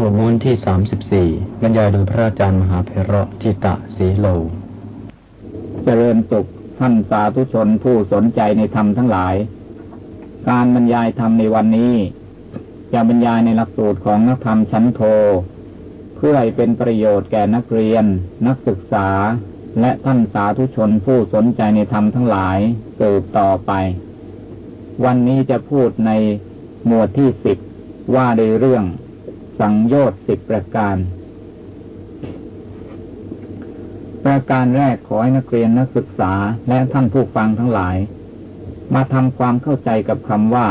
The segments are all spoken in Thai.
หัวมูลที่สามสิบสี่บรรยายโดยพระอาจารย์มหาเพระทิตะสีโล เจริญสุขท่านสาธุชนผู้สนใจในธรรมทั้งหลาย การบรรยายธรรมในวันนี้ จะบรรยายในหลักสูตรของนักธรรมชั้นโท เพื่อให้เป็นประโยชน์แก่นักเรียน นักศึกษา และท่านสาธุชนผู้สนใจในธรรมทั้งหลายสืบต่อไป วันนี้จะพูดในหมวดที่สิบว่าในเรื่อง สังโยชน์สิบประการ ประการแรกขอให้นักเรียนนักศึกษาและท่านผู้ฟังทั้งหลาย มาทำความเข้าใจกับคำว่า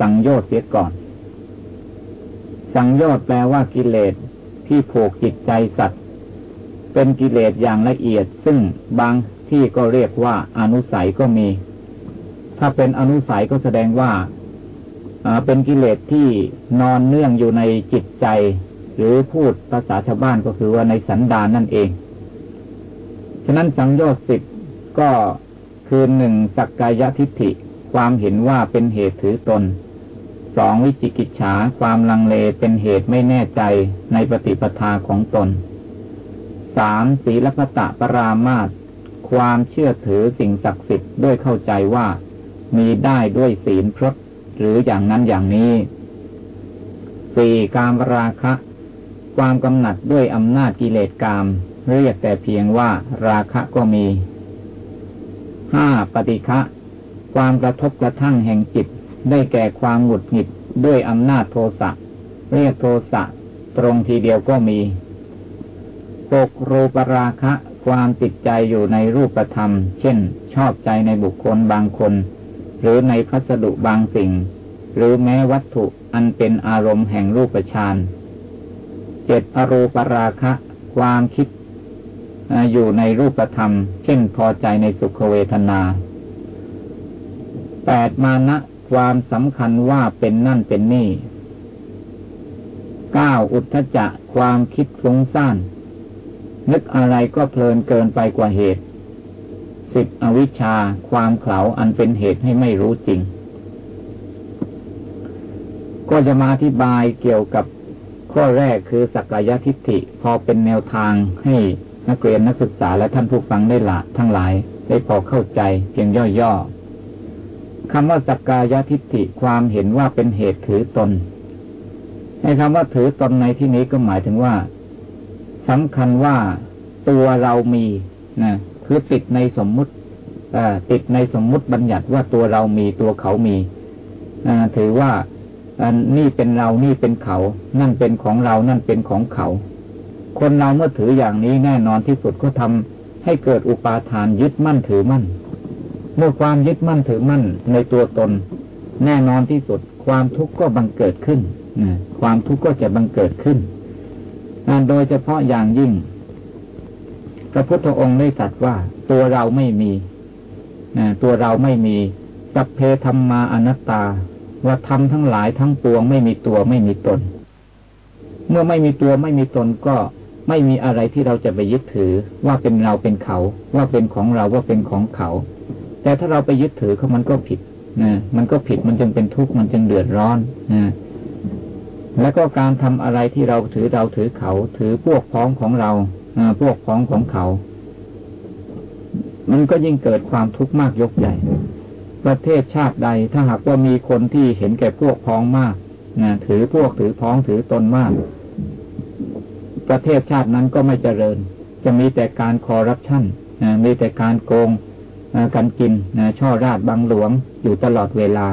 สังโยชน์เสียก่อน สังโยชน์แปลว่ากิเลสที่ผูกจิตใจสัตว์ เป็นกิเลสอย่างละเอียด ซึ่งบางที่ก็เรียกว่าอนุสัยก็มี ถ้าเป็นอนุสัยก็แสดงว่า เป็นกิเลสที่นอนเนื่องอยู่ในจิตใจ หรือพูดภาษาชาวบ้านก็คือว่าในสันดานนั่นเอง ฉะนั้นสังโยชน์สิบก็คือหนึ่งสักกายทิฏฐิ ความเห็นว่าเป็นเหตุถือตนสองวิจิกิจฉาความลังเลเป็นเหตุไม่แน่ใจในปฏิปทาของตนสามศีลพตะปรามาตความเชื่อถือสิ่งศักดิ์สิทธิ์ด้วยเข้าใจว่า มีได้ด้วยศีลพรต หรืออย่างนั้นอย่างนี้สี่การราคะ ความกำหนัดด้วยอำนาจกิเลสกาม เรียกแต่เพียงว่าราคะก็มีห้าปฏิฆะความกระทบกระทั่งแห่งจิต ได้แก่ความหงุดหงิดด้วยอำนาจโทสะเรียกโทสะตรงทีเดียวก็มีหกรูปราคะ ความติดใจอยู่ในรูปธรรม เช่น ชอบใจในบุคคลบางคน หรือในพัสดุบางสิ่ง หรือแม้วัตถุอันเป็นอารมณ์แห่งรูปฌานเจ็ดอรูปราคะ ความคิดอยู่ในรูปธรรม เช่นพอใจในสุขเวทนาแปดมานะความสำคัญว่าเป็นนั่นเป็นนี่เก้าอุทธจะความคิดฟุ้งซ่าน นึกอะไรก็เพลินเกินไปกว่าเหตุ สิบอวิชชาความเข่าอันเป็นเหตุให้ไม่รู้จริง ก็จะมาอธิบายเกี่ยวกับข้อแรกคือสักกายทิฏฐิพอเป็นแนวทางให้นักเรียนนักศึกษาและท่านผู้ฟังได้ละทั้งหลายได้พอเข้าใจเพียงย่อๆคำว่าสักกายทิฏฐิความเห็นว่าเป็นเหตุถือตนในคำว่าถือตนในที่นี้ก็หมายถึงว่าสำคัญว่าตัวเรามีนะ คือติดในสมมุติติดในสมมุติบัญญัติว่าตัวเรามีตัวเขามีถือว่านี่เป็นเรานี่เป็นเขา นั่นเป็นของเรานั่นเป็นของเขา คนเราเมื่อถืออย่างนี้แน่นอนที่สุดก็ทำให้เกิดอุปาทานยึดมั่นถือมั่น เมื่อความยึดมั่นถือมั่นในตัวตน แน่นอนที่สุด ความทุกข์ก็บังเกิดขึ้นความทุกข์ก็จะบังเกิดขึ้นโดยเฉพาะอย่างยิ่ง พระพุทธองค์ได้ตรัสว่า ตัวเราไม่มีตัวเราไม่มีสัพเพธรรมาอนัตตา ว่าธรรมทั้งหลายทั้งปวงไม่มีตัวไม่มีตน เมื่อไม่มีตัวไม่มีตนก็ไม่มีอะไรที่เราจะไปยึดถือว่าเป็นเราเป็นเขา ว่าเป็นของเราว่าเป็นของเขา แต่ถ้าเราไปยึดถือเขามันก็ผิดนะมันก็ผิดมันจึงเป็นทุกข์มันจึงเดือดร้อนนะแล้วก็การทำอะไรที่เราถือเราถือเขา ถือพวกพ้องของเรา พวกพ้องของเขา มันก็ยิ่งเกิดความทุกข์มากยกใหญ่ ประเทศชาติใดถ้าหากว่ามีคนที่เห็นแก่พวกพ้องมากนะถือพวกถือพ้องถือตนมาก ประเทศชาตินั้นก็ไม่เจริญ จะมีแต่การคอร์รัปชันมีแต่การโกงกันกินช่อราดบังหลวงอยู่ตลอดเวลา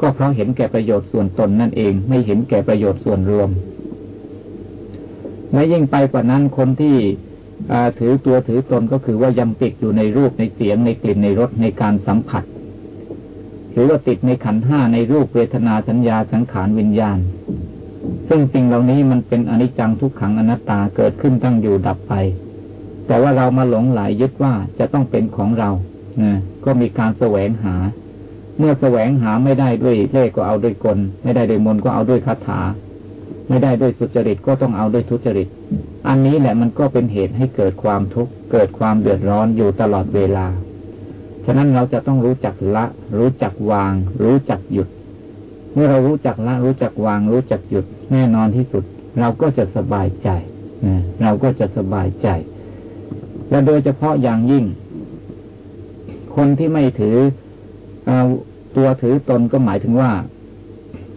ก็เพราะเห็นแก่ประโยชน์ส่วนตนนั่นเอง ไม่เห็นแก่ประโยชน์ส่วนรวม และยิ่งไปกว่านั้นคนที่ถือตัวถือตนก็คือว่ายังติดอยู่ในรูปในเสียงในกลิ่นในรสในการสัมผัส หรือว่าติดในขันห้าในรูปเวทนาสัญญาสังขารวิญญาณ ซึ่งสิ่งเหล่านี้มันเป็นอนิจจังทุกขังอนัตตาเกิดขึ้นตั้งอยู่ดับไป แต่ว่าเรามาหลงไหลยึดว่าจะต้องเป็นของเรานะก็มีการแสวงหา เมื่อแสวงหาไม่ได้ด้วยเลขก็เอาด้วยกล ไม่ได้ด้วยมนก็เอาด้วยคาถา ไม่ได้ด้วยสุจริตก็ต้องเอาด้วยทุจริต อันนี้แหละมันก็เป็นเหตุให้เกิดความทุกข์เกิดความเดือดร้อนอยู่ตลอดเวลา ฉะนั้นเราจะต้องรู้จักละ รู้จักวาง รู้จักหยุด เมื่อเรารู้จักละ รู้จักวาง รู้จักหยุด แน่นอนที่สุด เราก็จะสบายใจนะเราก็จะสบายใจ และโดยเฉพาะอย่างยิ่ง คนที่ไม่ถืออตัวถือตนก็หมายถึงว่า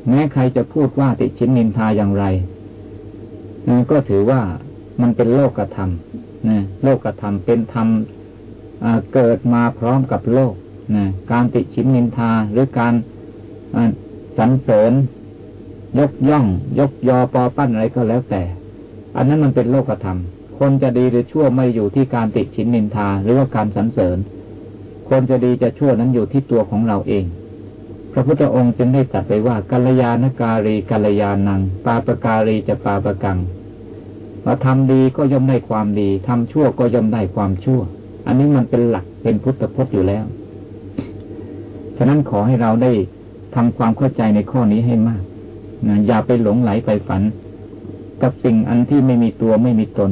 แม้ใครจะพูดว่าติชินนินทาอย่างไรก็ถือว่ามันเป็นโลกธรรมนะโลกธรรมเป็นธรรมเกิดมาพร้อมกับโลกนะการติชินนินทาหรือการสรรเสริญ ยกย่อง ยกยอปอปั้นอะไรก็แล้วแต่ อันนั้นมันเป็นโลกธรรม คนจะดีหรือชั่วไม่อยู่ที่การติชินนินทา หรือว่าการสรรเสริญ คนจะดีจะชั่วนั้นอยู่ที่ตัวของเราเอง พระพุทธองค์จึงได้ตรัสไปว่ากัลยาณการีกัลยาณัง ปาปการีจะปาปกังเราทำดีก็ย่อมได้ความดีทำชั่วก็ย่อมได้ความชั่ว อันนี้มันเป็นหลักเป็นพุทธพจน์อยู่แล้ว ฉะนั้นขอให้เราได้ทำความเข้าใจในข้อนี้ให้มากนะอย่าไปหลงไหลไปฝัน กับสิ่งอันที่ไม่มีตัวไม่มีตน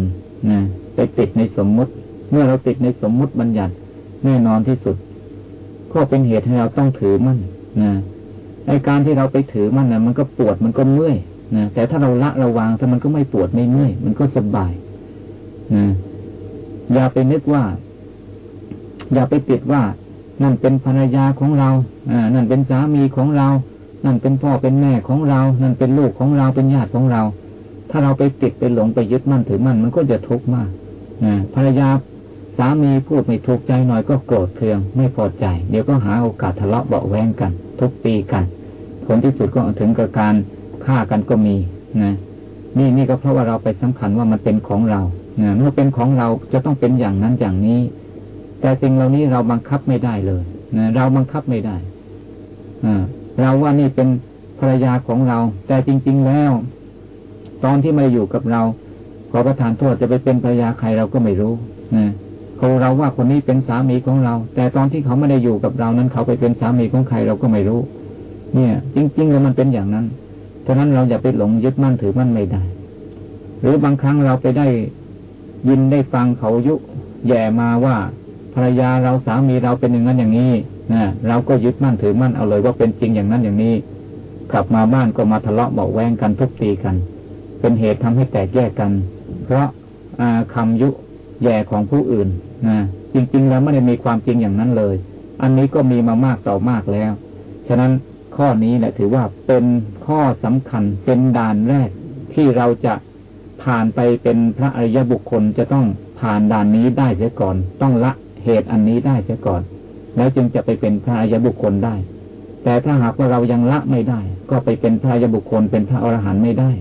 นะไปติดในสมมุติ เมื่อเราติดในสมมุติบัญญัติ แน่นอนที่สุด ก็เป็นเหตุให้เราต้องถือมั่น นะในการที่เราไปถือมันนะมันก็ปวดมันก็เมื่อยนะแต่ถ้าเราละระวางถ้ามันก็ไม่ปวดไม่เมื่อยมันก็สบายนะอย่าไปนึกว่า อย่าไปติดว่า นั่นเป็นภรรยาของเราอ่านั่นเป็นสามีของเรา นั่นเป็นพ่อเป็นแม่ของเรา นั่นเป็นลูกของเราเป็นญาติของเรา ถ้าเราไปติดไปหลงไปยึดมั่นถือมั่นมันก็จะทุกข์มากนะภรรยา สามีพูดไม่ถูกใจหน่อยก็โกรธเคือง ไม่พอใจ เดี๋ยวก็หาโอกาสทะเลาะเบาแวงกัน ทุกปีกัน ผลที่สุดก็ถึงกับการฆ่ากันก็มีนะนี่นี่ก็เพราะว่าเราไปสำคัญว่ามันเป็นของเรานะเมื่อเป็นของเราจะต้องเป็นอย่างนั้นอย่างนี้ แต่สิ่งเหล่านี้เราบังคับไม่ได้เลยนะเราบังคับไม่ได้อเราว่านี่เป็นภรรยาของเรา แต่จริง ๆแล้ว ตอนที่มาอยู่กับเราขอประทานโทษจะไปเป็นภรรยาใครเราก็ไม่รู้นะ เขาเราว่าคนนี้เป็นสามีของเรา แต่ตอนที่เขาไม่ได้อยู่กับเรานั้นเขาไปเป็นสามีของใครเราก็ไม่รู้ เนี่ย จริง ๆ แล้วมันเป็นอย่างนั้นฉะนั้นเราอย่าไปหลงยึดมั่นถือมั่นไม่ได้ หรือบางครั้งเราไปได้ยินได้ฟังเขายุแย่มาว่าภรรยาเราสามีเราเป็นอย่างนั้นอย่างนี้นะเราก็ยึดมั่นถือมั่นเอาเลยว่าเป็นจริงอย่างนั้นอย่างนี้ กลับมาบ้านก็มาทะเลาะเบาแวงกันทุกตีกัน เป็นเหตุทำให้แตกแยกกัน เพราะคำยุแย่ของผู้อื่น นะจริงๆแล้วไม่ได้มีความจริงอย่างนั้นเลย อันนี้ก็มีมามากต่อมากแล้ว ฉะนั้นข้อนี้แหละถือว่าเป็นข้อสำคัญเป็นด่านแรกที่เราจะผ่านไปเป็นพระอริยบุคคลจะต้องผ่านด่านนี้ได้เสียก่อน ต้องละเหตุอันนี้ได้เสียก่อน แล้วจึงจะไปเป็นพระอริยบุคคลได้ แต่ถ้าหากว่าเรายังละไม่ได้ ก็ไปเป็นพระอริยบุคคลเป็นพระอรหันต์ไม่ได้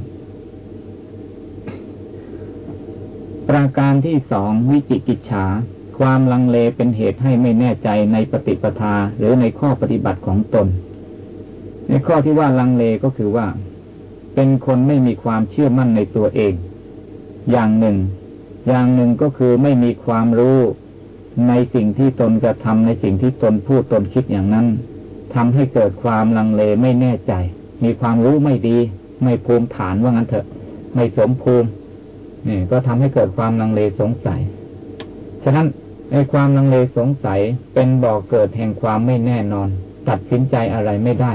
ประการที่สองวิจิกิจฉา ความลังเลเป็นเหตุให้ไม่แน่ใจในปฏิปทาหรือในข้อปฏิบัติของตน ในข้อที่ว่าลังเลก็คือว่า เป็นคนไม่มีความเชื่อมั่นในตัวเอง อย่างหนึ่ง อย่างหนึ่งก็คือไม่มีความรู้ในสิ่งที่ตนกระทำในสิ่งที่ตนพูดตนคิดอย่างนั้นทำให้เกิดความลังเลไม่แน่ใจ มีความรู้ไม่ดี ไม่ภูมิฐานว่างั้นเถอะ ไม่สมภูมิ นี่ก็ทำให้เกิดความลังเลสงสัย ฉะนั้นในความลังเลสงสัยเป็นบ่อกเกิดแห่งความไม่แน่นอน ตัดสินใจอะไรไม่ได้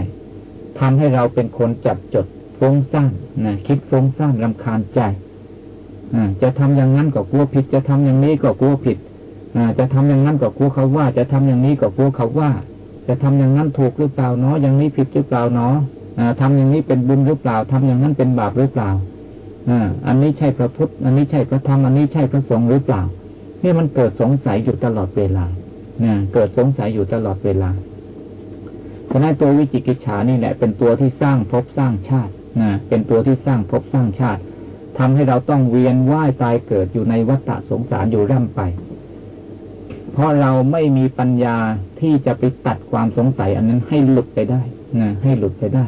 ทำให้เราเป็นคนจับจดฟุ้งซ่านนะคิดฟุ้งซ่านรำคาญใจจะทำอย่างนั้นก็กลัวผิด จะทำอย่างนี้ก็กลัวผิดจะทำอย่างนั้นก็กลัวเขาว่า จะทำอย่างนี้ก็กลัวเขาว่า จะทำอย่างนั้นถูกหรือเปล่าเนาะอย่างนี้ผิดหรือเปล่าเนาะทำอย่างนี้เป็นบุญหรือเปล่าทำอย่างนั้นเป็นบาปหรือเปล่า อันนี้ใช่พระพุทธ อันนี้ใช่พระธรรม อันนี้ใช่พระสงฆ์หรือเปล่านี่มันเกิดสงสัยอยู่ตลอดเวลาเกิดสงสัยอยู่ตลอดเวลาฉะนั้นตัววิจิกิจฉานี่แหละ เป็นตัวที่สร้างภพสร้างชาตินะเป็นตัวที่สร้างภพสร้างชาติทำให้เราต้องเวียนว่ายตายเกิดอยู่ในวัฏสงสารอยู่ร่ำไป เพราะเราไม่มีปัญญาที่จะไปตัดความสงสัย อันนั้นให้หลุดไปได้นะให้หลุดไปได้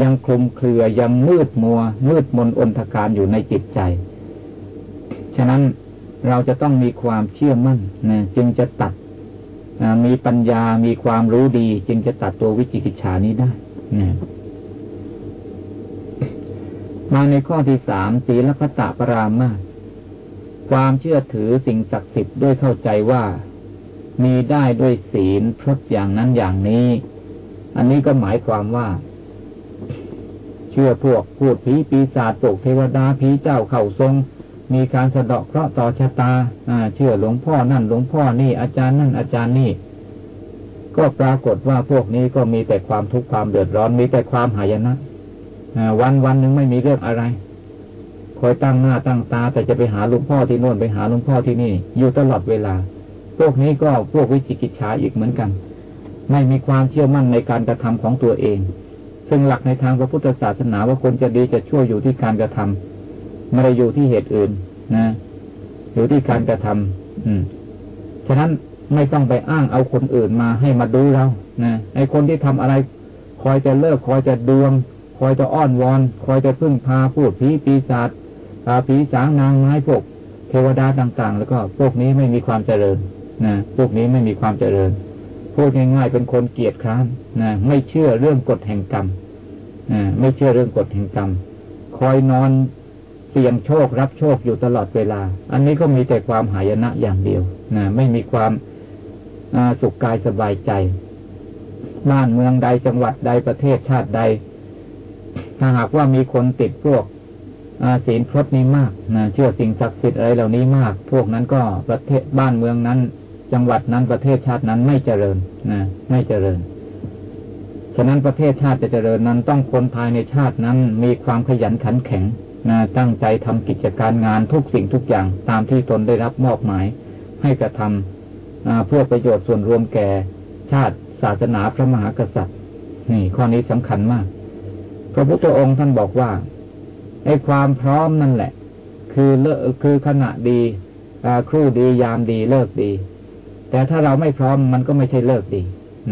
ยังคลุมเครือยังมืดมัว มืดมนอนทการอยู่ในจิตใจ ฉะนั้นเราจะต้องมีความเชื่อมั่นนะจึงจะตัดมีปัญญามีความรู้ดี จึงจะตัดตัววิจิกิจฉานี้ได้นะมาในข้อที่สามศีลพัตตปรามาความเชื่อถือสิ่งศักดิ์สิทธิ์ด้วยเข้าใจว่า มีได้ด้วยศีลพรตอย่างนั้นอย่างนี้ อันนี้ก็หมายความว่า เชื่อพวกพูดผีปีศาจตกเทวดาผีเจ้าเข่าทรง มีการสะเดาะเคราะห์ต่อชะตาอ่าเชื่อหลวงพ่อนั่นหลวงพ่อนี่อาจารย์นั่นอาจารย์นี่ ก็ปรากฏว่าพวกนี้ก็มีแต่ความทุกข์ความเดือดร้อนมีแต่ความหายนะวันวันหนึ่งไม่มีเรื่องอะไรคอยตั้งหน้าตั้งตา แต่จะไปหาหลวงพ่อที่โน่นไปหาหลวงพ่อที่นี่ อยู่ตลอดเวลา พวกนี้ก็พวกวิจิกิจฉาอีกเหมือนกัน ไม่มีความเชื่อมั่นในการกระทำของตัวเอง ซึ่งหลักในทางพระพุทธศาสนาว่าคนจะดีจะชั่วอยู่ที่การกระทำไม่ได้อยู่ที่เหตุอื่นนะ อยู่ที่การกระทำอืม ฉะนั้นไม่ต้องไปอ้างเอาคนอื่นมาให้มาดูเรานะไอ้คนที่ทำอะไร คอยจะเลิก คอยจะดวง คอยจะอ้อนวอน คอยจะพึ่งพาพูดผีปีศาจผีสางนางไม้พวกเทวดาต่างๆ แล้วก็พวกนี้ไม่มีความเจริญนะพวกนี้ไม่มีความเจริญพูดง่ายๆเป็นคนเกียจคร้านนะไม่เชื่อเรื่องกฎแห่งกรรม ไม่เชื่อเรื่องกฎแห่งกรรม คอยนอนเสี่ยงโชครับโชคอยู่ตลอดเวลา อันนี้ก็มีแต่ความหายนะอย่างเดียวนะไม่มีความสุขกายสบายใจ บ้านเมืองใดจังหวัดใดประเทศชาติใด ถ้าหากว่ามีคนติดพวกศีลพรตนี้มากนะเชื่อสิ่งศักดิ์สิทธิ์อะไรเหล่านี้มาก พวกนั้นก็ประเทศบ้านเมืองนั้น จังหวัดนั้นประเทศชาตินั้นไม่เจริญนะไม่เจริญ ฉะนั้นประเทศชาติจะเจริญนั้นต้องคนภายในชาตินั้นมีความขยันขันแข็งนะตั้งใจทำกิจการงานทุกสิ่งทุกอย่างตามที่ตนได้รับมอบหมาย ให้กระทำเพื่อประโยชน์ส่วนรวมแก่ ชาติศาสนาพระมหากษัตริย์ นี่ข้อนี้สำคัญมาก พระพุทธองค์ท่านบอกว่าไอ้ความพร้อมนั่นแหละ คือเลิกคือขณะดีครู่ดียามดีเลิกดี แต่ถ้าเราไม่พร้อมมันก็ไม่ใช่เลิกดี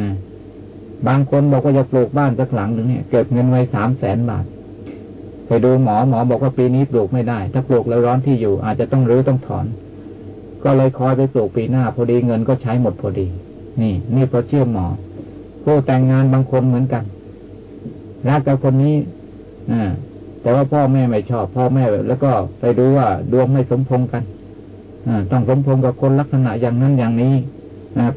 นะ บางคนบอกว่าจะปลูกบ้านสักหลังหนึ่งเนี่ยเก็บเงินไว้สามแสนบาท ไปดูหมอหมอบอกว่าปีนี้ปลูกไม่ได้ ถ้าปลูกแล้วร้อนที่อยู่ อาจจะต้องรื้อต้องถอน ก็เลยคอยไปปลูกปีหน้า พอดีเงินก็ใช้หมดพอดี นี่ นี่เพราะเชื่อหมอผู้แต่งงานบางคนเหมือนกันรักกับคนนี้อ่าแต่ว่าพ่อแม่ไม่ชอบ พ่อแม่แล้วก็ไปดูว่าดวงไม่สมพงกันอต้องสมพงกับคนลักษณะอย่างนั้นอย่างนี้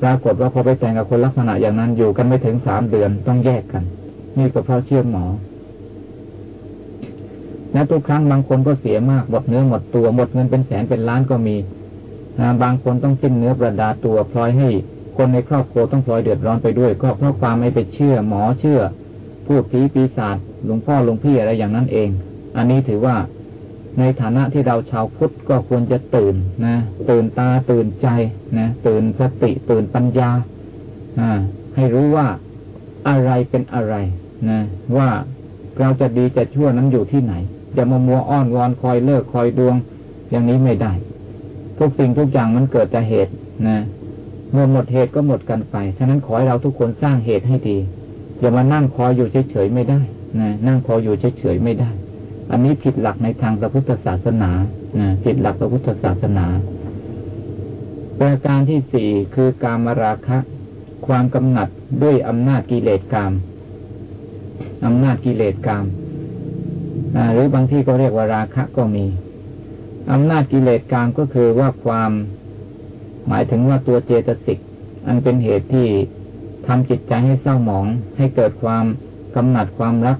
ปรากฏว่าพอไปแต่งกับคนลักษณะอย่างนั้นอยู่กันไม่ถึงสามเดือนต้องแยกกัน นี่ก็เพราะเชื่อหมอและทุกครั้งบางคนก็เสียมากหมดเนื้อหมดตัวหมดเงินเป็นแสนเป็นล้านก็มีบางคนต้องสิ้นเนื้อประดาตัวพลอยให้คนในครอบครัวต้องพลอยเดือดร้อนไปด้วย ก็เพราะความไม่ไปเชื่อหมอเชื่อพูดผีปีศาจหลวงพ่อหลวงพี่อะไรอย่างนั้นเอง อันนี้ถือว่า ในฐานะที่เราชาวพุทธก็ควรจะตื่นนะตื่นตาตื่นใจนะตื่นสติตื่นปัญญาอ่าให้รู้ว่าอะไรเป็นอะไรนะว่าเราจะดีจะชั่วนั้นอยู่ที่ไหนจะมามัวอ้อนวอนคอยเลิกคอยดวง อย่างนี้ไม่ได้ ทุกสิ่งทุกอย่างมันเกิดจากเหตุนะเมื่อหมดเหตุก็หมดกันไป ฉะนั้นขอให้เราทุกคนสร้างเหตุให้ดีอย่ามานั่งคอยอยู่เฉยๆไม่ได้นะนั่งคอยอยู่เฉยๆไม่ได้ อันนี้ผิดหลักในทางพระพุทธศาสนาผิดหลักพระพุทธศาสนา ประการที่สี่คือการมราคะ ความกำหนัดด้วยอำนาจกิเลสกรรมอำนาจกิเลสกรรมหรือบางที่ก็เรียกว่าราคะก็มีอำนาจกิเลสกรรมก็คือว่าความหมายถึงว่าตัวเจตสิกอันเป็นเหตุที่ทำจิตใจให้เศร้าหมอง ให้เกิดความกำหนัดความรัก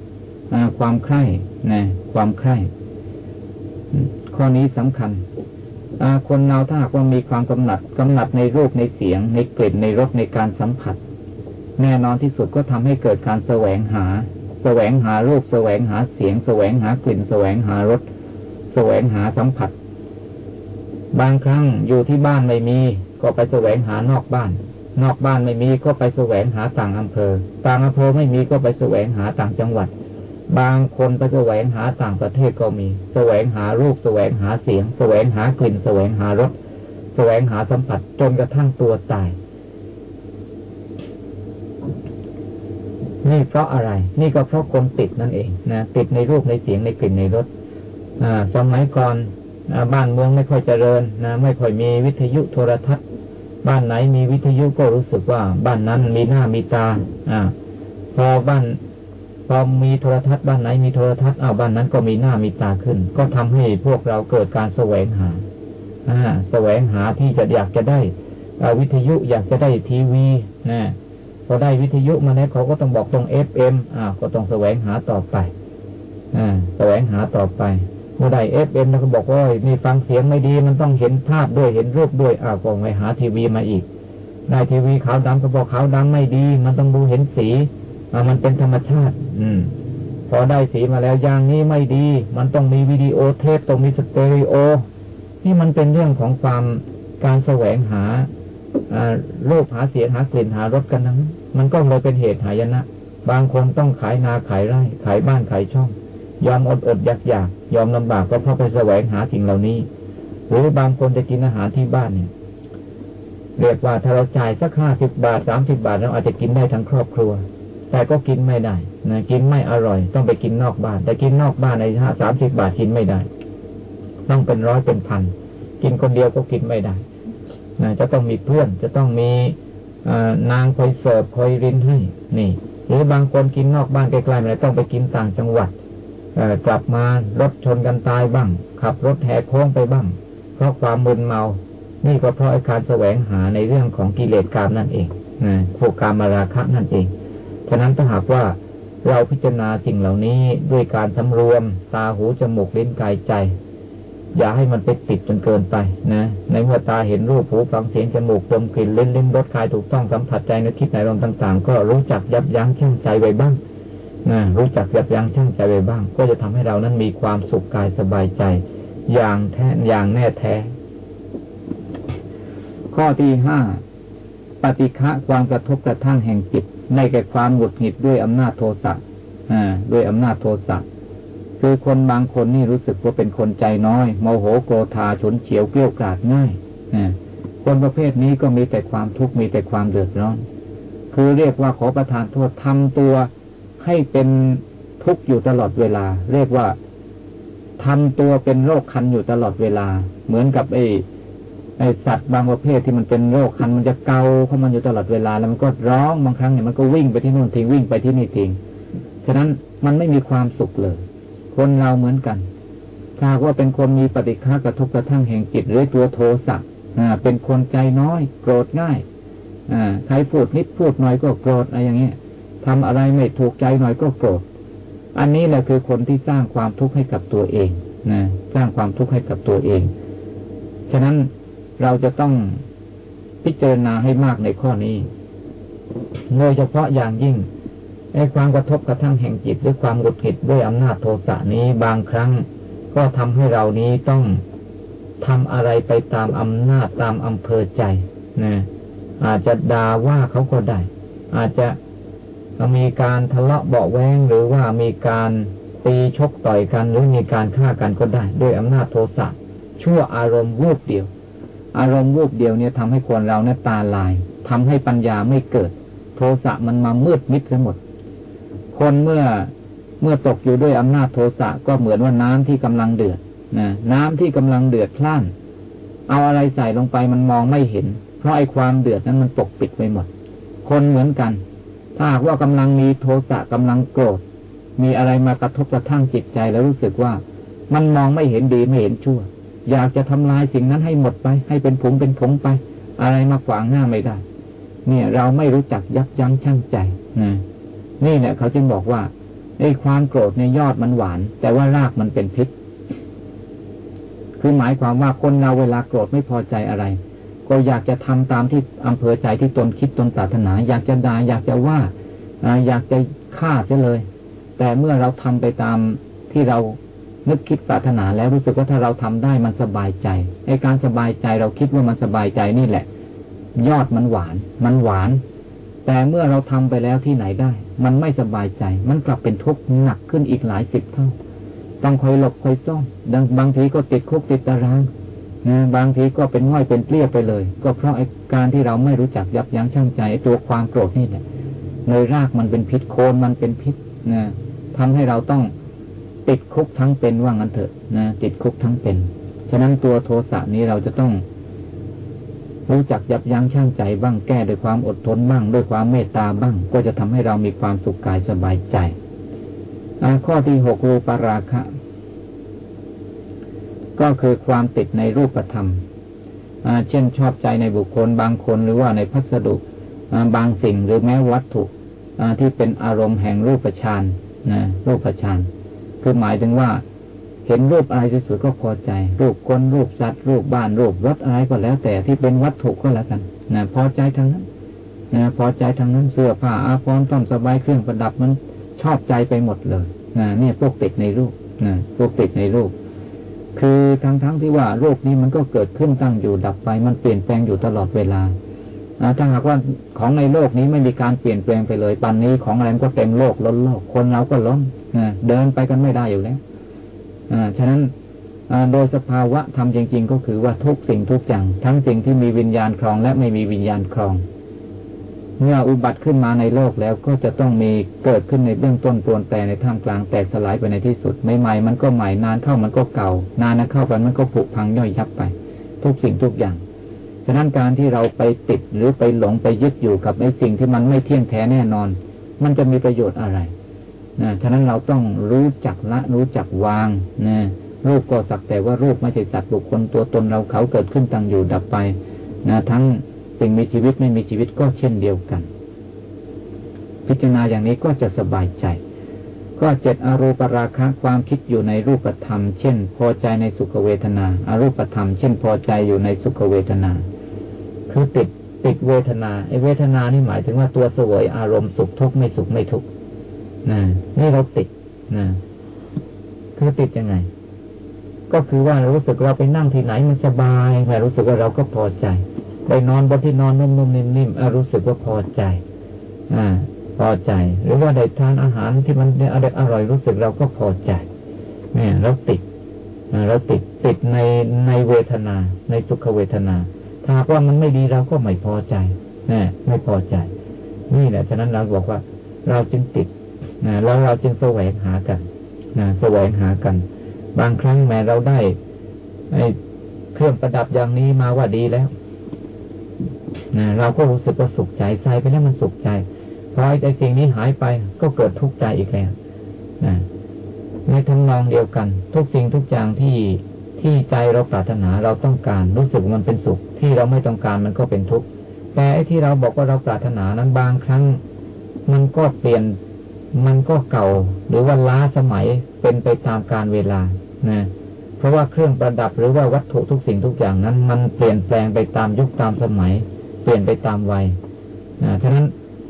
ความใคร่นะความใคร่ข้อนี้สำคัญคนเราถ้าหากว่ามีความกำหนัดกำหนัดในรูปในเสียง ในกลิ่นในรสในการสัมผัส แน่นอนที่สุดก็ทำให้เกิดการแสวงหา แสวงหารูปแสวงหาเสียง แสวงหากลิ่น แสวงหารสแสวงหาสัมผัส บางครั้งอยู่ที่บ้านไม่มี ก็ไปแสวงหานอกบ้าน นอกบ้านไม่มีก็ไปแสวงหาต่างอำเภอ ต่างอำเภอไม่มีก็ไปแสวงหาต่างจังหวัด บางคนไปแสวงหาต่างประเทศก็มี แสวงหารูปแสวงหาเสียง แสวงหากลิ่น แสวงหารสแสวงหาสัมผัสจนกระทั่งตัวตาย นี่เพราะอะไร นี่ก็เพราะคนติดนั่นเองนะติดในรูปในเสียงในกลิ่นในรสสมัยก่อนบ้านเมืองไม่ค่อยเจริญนะไม่ค่อยมีวิทยุโทรทัศน์ บ้านไหนมีวิทยุก็รู้สึกว่า บ้านนั้นมีหน้ามีตา อ่า พอบ้าน พอมีโทรทัศน์บ้านไหนมีโทรทัศน์เอาบ้านนั้นก็มีหน้ามีตาขึ้น ก็ทำให้พวกเราเกิดการแสวงหาอ่าแสวงหาที่จะอยากจะได้วิทยุอยากจะได้ทีวีนะพอได้วิทยุมาแล้วเขาก็ต้องบอกต้อง FM อ่าก็ต้องแสวงหาต่อไปแสวงหาต่อไปเมื่อได้ FM แล้วก็บอกว่านี่ฟังเสียงไม่ดีมันต้องเห็นภาพด้วยเห็นรูปด้วยอ้าวก็ไปหาทีวีมาอีก ได้ทีวีขาวดำก็บอกขาวดำไม่ดี มันต้องดูเห็นสี มันเป็นธรรมชาติ อืม พอได้สีมาแล้วอย่างนี้ไม่ดี มันต้องมีวิดีโอเทปต้องมีสเตอริโอ นี่มันเป็นเรื่องของความการแสวงหารูปหาเสียงหากลิ่นหารสกันนั้น มันก็เลยเป็นเหตุหายนะ บางคนต้องขายนาขายไร่ ขายบ้านขายช่อง ยอมอดอดอยากอยากยอมลำบากก็เพราะไปแสวงหาสิ่งเหล่านี้ หรือบางคนจะกินอาหารที่บ้านเนี่ยเรียกว่าถ้าเราจ่ายสักห้าสิบบาทสามสิบาทเราอาจจะกินได้ทั้งครอบครัว แต่ก็กินไม่ได้นะกินไม่อร่อย ต้องไปกินนอกบ้าน แต่กินนอกบ้านในห้าสามสิบบาทกินไม่ได้ ต้องเป็นร้อยเป็นพัน กินคนเดียวก็กินไม่ได้นะจะต้องมีเพื่อน จะต้องมีนางคอยเสิร์ฟคอยรินให้ นี่ หรือบางคนกินนอกบ้านไกลๆไม่ต้องไปกินต่างจังหวัดกลับมารถชนกันตายบ้าง ขับรถแหกโค้งไปบ้าง เพราะความมึนเมา นี่ก็เพราะการแสวงหาในเรื่องของกิเลสกรรมนั่นเองนะพวกกรรมราคะนั่นเอง ฉะนั้นถ้าหากว่าเราพิจารณาสิ่งเหล่านี้ด้วยการสำรวม ตาหูจมูกลิ้นกายใจ อย่าให้มันไปติดจนเกินไปนะ ในเมื่อตาเห็นรูปหูฟังเสียงจมูกดมกลิ่นลิ้นลิ้นรสกายถูกต้องสัมผัสใจในคิดในลมต่างๆ ก็รู้จักยับยั้งชั่งใจไว้บ้างนะรู้จักยับยั้งชั่งใจไว้บ้าง ก็จะทำให้เรานั้นมีความสุขกายสบายใจ อย่างแท้อย่างแน่แท้ ข้อที่ห้าปฏิฆะความกระทบกระทั่งแห่งจิต ในแก่ความหงุดหงิดด้วยอำนาจโทสะอ่าด้วยอำนาจโทสะคือคนบางคนนี่รู้สึกว่าเป็นคนใจน้อยโมโหโกรธาฉุนเฉียวเกลี้ยวกราดง่ายคนประเภทนี้ก็มีแต่ความทุกข์มีแต่ความเดือดร้อน คือเรียกว่าขอประทานโทษทำตัวให้เป็นทุกข์อยู่ตลอดเวลา เรียกว่าทำตัวเป็นโรคคันอยู่ตลอดเวลา เหมือนกับไอ้ ไอสัตว์บางประเภทที่มันเป็นโรคคันมันจะเกาเข้ามันอยู่ตลอดเวลาแล้วมันก็ร้องบางครั้งเนี่ยมันก็วิ่งไปที่นู่นทิ้งวิ่งไปที่นี่ทิ้งฉะนั้นมันไม่มีความสุขเลย คนเราเหมือนกันถ้าว่าเป็นคนมีปฏิฆากระทบกระทั่งแห่งจิตหรือตัวโทสะเป็นคนใจน้อย โกรธง่ายอใครพูดนิดพูดหน่อยก็โกรธอะไรอย่างเงี้ยทำอะไรไม่ถูกใจหน่อยก็โกรธอันนี้แหละคือคนที่สร้างความทุกข์ให้กับตัวเองนะสร้างความทุกข์ให้กับตัวเอง ฉะนั้น เราจะต้องพิจารณาให้มากในข้อนี้ โดยเฉพาะอย่างยิ่งไอ้ความกระทบกระทั่งแห่งจิตด้วยความหงุดหงิดด้วยอำนาจโทสะนี้บางครั้งก็ทำให้เรานี้ต้องทำอะไรไปตามอำนาจตามอำเภอใจนะอาจจะด่าว่าเขาก็ได้ อาจจะมีการทะเลาะเบาแวงหรือว่ามีการตีชกต่อยกันหรือมีการฆ่ากันก็ได้ ด้วยอำนาจโทสะชั่วอารมณ์วูบเดียว อารมณ์วูบเดียวเนี่ยทำให้คนเราเนี่ยตาลายทำให้ปัญญาไม่เกิด โทสะมันมามืดมิดไปหมด คนเมื่อเมื่อตกอยู่ด้วยอำนาจโทสะก็เหมือนว่าน้ำที่กำลังเดือดนะน้ำที่กำลังเดือดพล่าน เอาอะไรใส่ลงไปมันมองไม่เห็น เพราะไอ้ความเดือดนั้นมันปกปิดไปหมด คนเหมือนกัน ถ้าหากว่ากำลังมีโทสะกำลังโกรธ มีอะไรมากระทบกระทั่งจิตใจแล้วรู้สึกว่า มันมองไม่เห็นดีไม่เห็นชั่ว อยากจะทำลายสิ่งนั้นให้หมดไป ให้เป็นผงเป็นผงไป อะไรมาขวางหน้าไม่ได้ เนี่ย เราไม่รู้จักยับยั้งชั่งใจนะนี่เนี่ยเขาจึงบอกว่าไอ้ความโกรธในยอดมันหวาน แต่ว่ารากมันเป็นพิษคือหมายความว่าคนเราเวลาโกรธไม่พอใจอะไร ก็อยากจะทำตามที่อำเภอใจที่ตนคิดตนปรารถนา อยากจะด่าอยากจะว่าอยากจะฆ่าเสียเลย แต่เมื่อเราทำไปตามที่เรา นึกคิดปรารถนาแล้วรู้สึกว่าถ้าเราทำได้มันสบายใจไอ้การสบายใจเราคิดว่ามันสบายใจนี่แหละ ยอดมันหวาน มันหวาน แต่เมื่อเราทำไปแล้วที่ไหนได้ มันไม่สบายใจ มันกลับเป็นทุกข์หนักขึ้นอีกหลายสิบเท่า ต้องคอยหลบคอยซ่อนดังบางทีก็ติดคุกติดตารางนะบางทีก็เป็นง่อยเป็นเปรี้ยไปเลย ก็เพราะไอ้การที่เราไม่รู้จักยับยั้งชั่งใจตัวความโกรธนี่แหละเลยรากมันเป็นพิษโคนมันเป็นพิษนะทำให้เราต้อง ติดคุกทั้งเป็นว่างั้นเถอะนะติดคุกทั้งเป็น ฉะนั้นตัวโทสะนี้เราจะต้อง รู้จักยับยั้งชั่งใจบ้างแก้ด้วยความอดทนบ้างด้วยความเมตตาบ้าง ก็จะทำให้เรามีความสุขกายสบายใจข้อที่หกรูปราคะ ก็คือความติดในรูปธรรมเช่นชอบใจในบุคคลบางคนหรือว่าในพัสดุบางสิ่งหรือแม้วัตถุที่เป็นอารมณ์แห่งรูปฌานนะรูปฌาน คือหมายถึงว่า เห็นรูปอะไรสวยๆก็พอใจ รูปคนรูปสัตว์รูปบ้านรูปรถอะไรก็แล้วแต่ที่เป็นวัตถุก็แล้วกันนะพอใจทั้งนั้นนะพอใจทั้งนั้นเสื้อผ้าอาภรณ์ต้นสบายเครื่องประดับมันชอบใจไปหมดเลยนะเนี่ยพวกติดในรูปนะพวกติดในรูป คือทั้งทั้งที่ว่ารูปนี้มันก็เกิดขึ้นตั้งอยู่ดับไป มันเปลี่ยนแปลงอยู่ตลอดเวลา ถ้าหากว่าของในโลกนี้ไม่มีการเปลี่ยนแปลงไปเลยปันนี้ของอะไรก็เต็มโลกล้นโลกคนเราก็ล้นเดินไปกันไม่ได้อยู่แล้วฉะนั้นโดยสภาวะทำจริง ๆ ก็คือว่าทุกสิ่งทุกอย่างทั้งสิ่งที่มีวิญญาณครอง และไม่มีวิญญาณครอง เมื่ออุบัติขึ้นมาในโลกแล้วก็จะต้องมีเกิดขึ้นในเบื้องต้นปวนแต่ในท่ามกลางแตกสลายไปในที่สุดใหม่ๆมันก็ใหม่นานเข้ามันก็เก่า นานเข้าไปมันก็ผุพังย่อยยับไป ทุกสิ่งทุกอย่าง ฉะนั้นการที่เราไปติดหรือไปหลงไปยึดอยู่กับในสิ่งที่มันไม่เที่ยงแท้แน่นอน มันจะมีประโยชน์อะไรนะฉะนั้นเราต้องรู้จักละรู้จักวางนะรูปก็สักแต่ว่ารูปไม่ใช่สัตว์บุคคลตัวตนเราเขาเกิดขึ้นตั้งอยู่ดับไปนะทั้งสิ่งมีชีวิตไม่มีชีวิตก็เช่นเดียวกัน พิจารณาอย่างนี้ก็จะสบายใจ ก็เจ็ดอรูปราคะความคิดอยู่ในรูปธรรม เช่น พอใจในสุขเวทนาอารูปธรรม เช่นพอใจอยู่ในสุขเวทนา คือติดติดเวทนาไอเวทนานี่หมายถึงว่าตัวสวยอารมณ์สุขทุกข์ไม่สุขไม่ทุกข์นะนี่เราติดนะคือติดยังไง ก็คือว่ารู้สึกเราไปนั่งที่ไหนมันสบายแต่รู้สึกว่าเราก็พอใจไปนอนบนที่นอนนุ่มๆนิ่มๆรู้สึกว่าพอใจ อ่า พอใจ หรือว่าได้ทานอาหารที่มันอร่อยอร่อยรู้สึกเราก็พอใจเนี่ยเราติดเราติดติดในในเวทนา ในสุขเวทนา ถ้าว่ามันไม่ดีเราก็ไม่พอใจนี่ไม่พอใจ นี่แหละฉะนั้นเราบอกว่า เราจึงติดนะแล้วเราจึงแสวงหากันนะแสวงหากัน บางครั้งแม้เราได้ไอ้เครื่องประดับอย่างนี้มาว่าดีแล้วนะเราก็รู้สึกว่าสุขใจใส่ไปแล้วมันสุขใจพอไอ้สิ่งนี้หายไปก็เกิดทุกข์ใจอีกแล้วนะในทำนองเดียวกัน ทุกสิ่งทุกอย่างที่ที่ใจเราปรารถนาเราต้องการรู้สึกมันเป็นสุข ที่เราไม่ต้องการมันก็เป็นทุกข์แต่ไอ้ที่เราบอกว่าเราปรารถนานั้นบางครั้ง มันก็เปลี่ยนมันก็เก่า หรือว่าล้าสมัยเป็นไปตามการเวลานะเพราะว่าเครื่องประดับหรือว่าวัตถุทุกสิ่งทุกอย่างนั้น มันเปลี่ยนแปลงไปตามยุคตามสมัย เปลี่ยนไปตามวัยนะฉะนั้น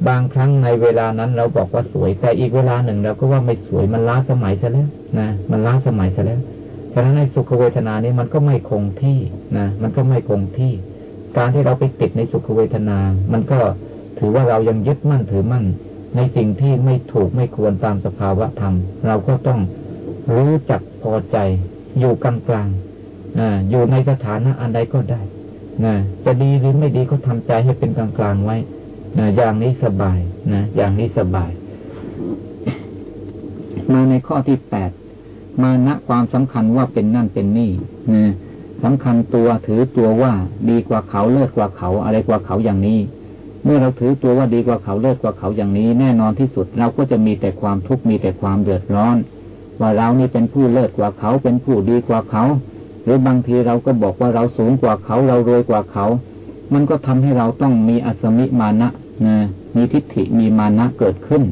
บางครั้งในเวลานั้นเราบอกว่าสวยแต่อีกเวลาหนึ่งเราก็ว่าไม่สวยมันล้าสมัยซะแล้วนะมันล้าสมัยซะแล้ว ฉะนั้นในสุขเวทนานี้มันก็ไม่คงที่นะ มันก็ไม่คงที่ การที่เราไปติดในสุขเวทนา มันก็ถือว่าเรายังยึดมั่นถือมั่น ในสิ่งที่ไม่ถูกไม่ควรตามสภาวะธรรม เราก็ต้องรู้จักพอใจ อยู่กลางกลางอยู่ในสถานะอันใดก็ได้นะจะดีหรือไม่ดีก็ทำใจให้เป็นกลางกลางไว้นะอย่างนี้สบายนะอย่างนี้สบาย มาในข้อที่แปด มาณความสำคัญว่าเป็นนั่นเป็นนี่นะสำคัญตัวถือตัวว่าดีกว่าเขาเลิศกว่าเขาอะไรกว่าเขาอย่างนี้ เมื่อเราถือตัวว่าดีกว่าเขาเลิศกว่าเขาอย่างนี้ แน่นอนที่สุดเราก็จะมีแต่ความทุกข์มีแต่ความเดือดร้อน ว่าเรานี่เป็นผู้เลิศกว่าเขาเป็นผู้ดีกว่าเขา หรือบางทีเราก็บอกว่าเราสูงกว่าเขาเรารวยกว่าเขา มันก็ทำให้เราต้องมีอัศมิมานะนะมีทิฏฐิมีมานะเกิดขึ้น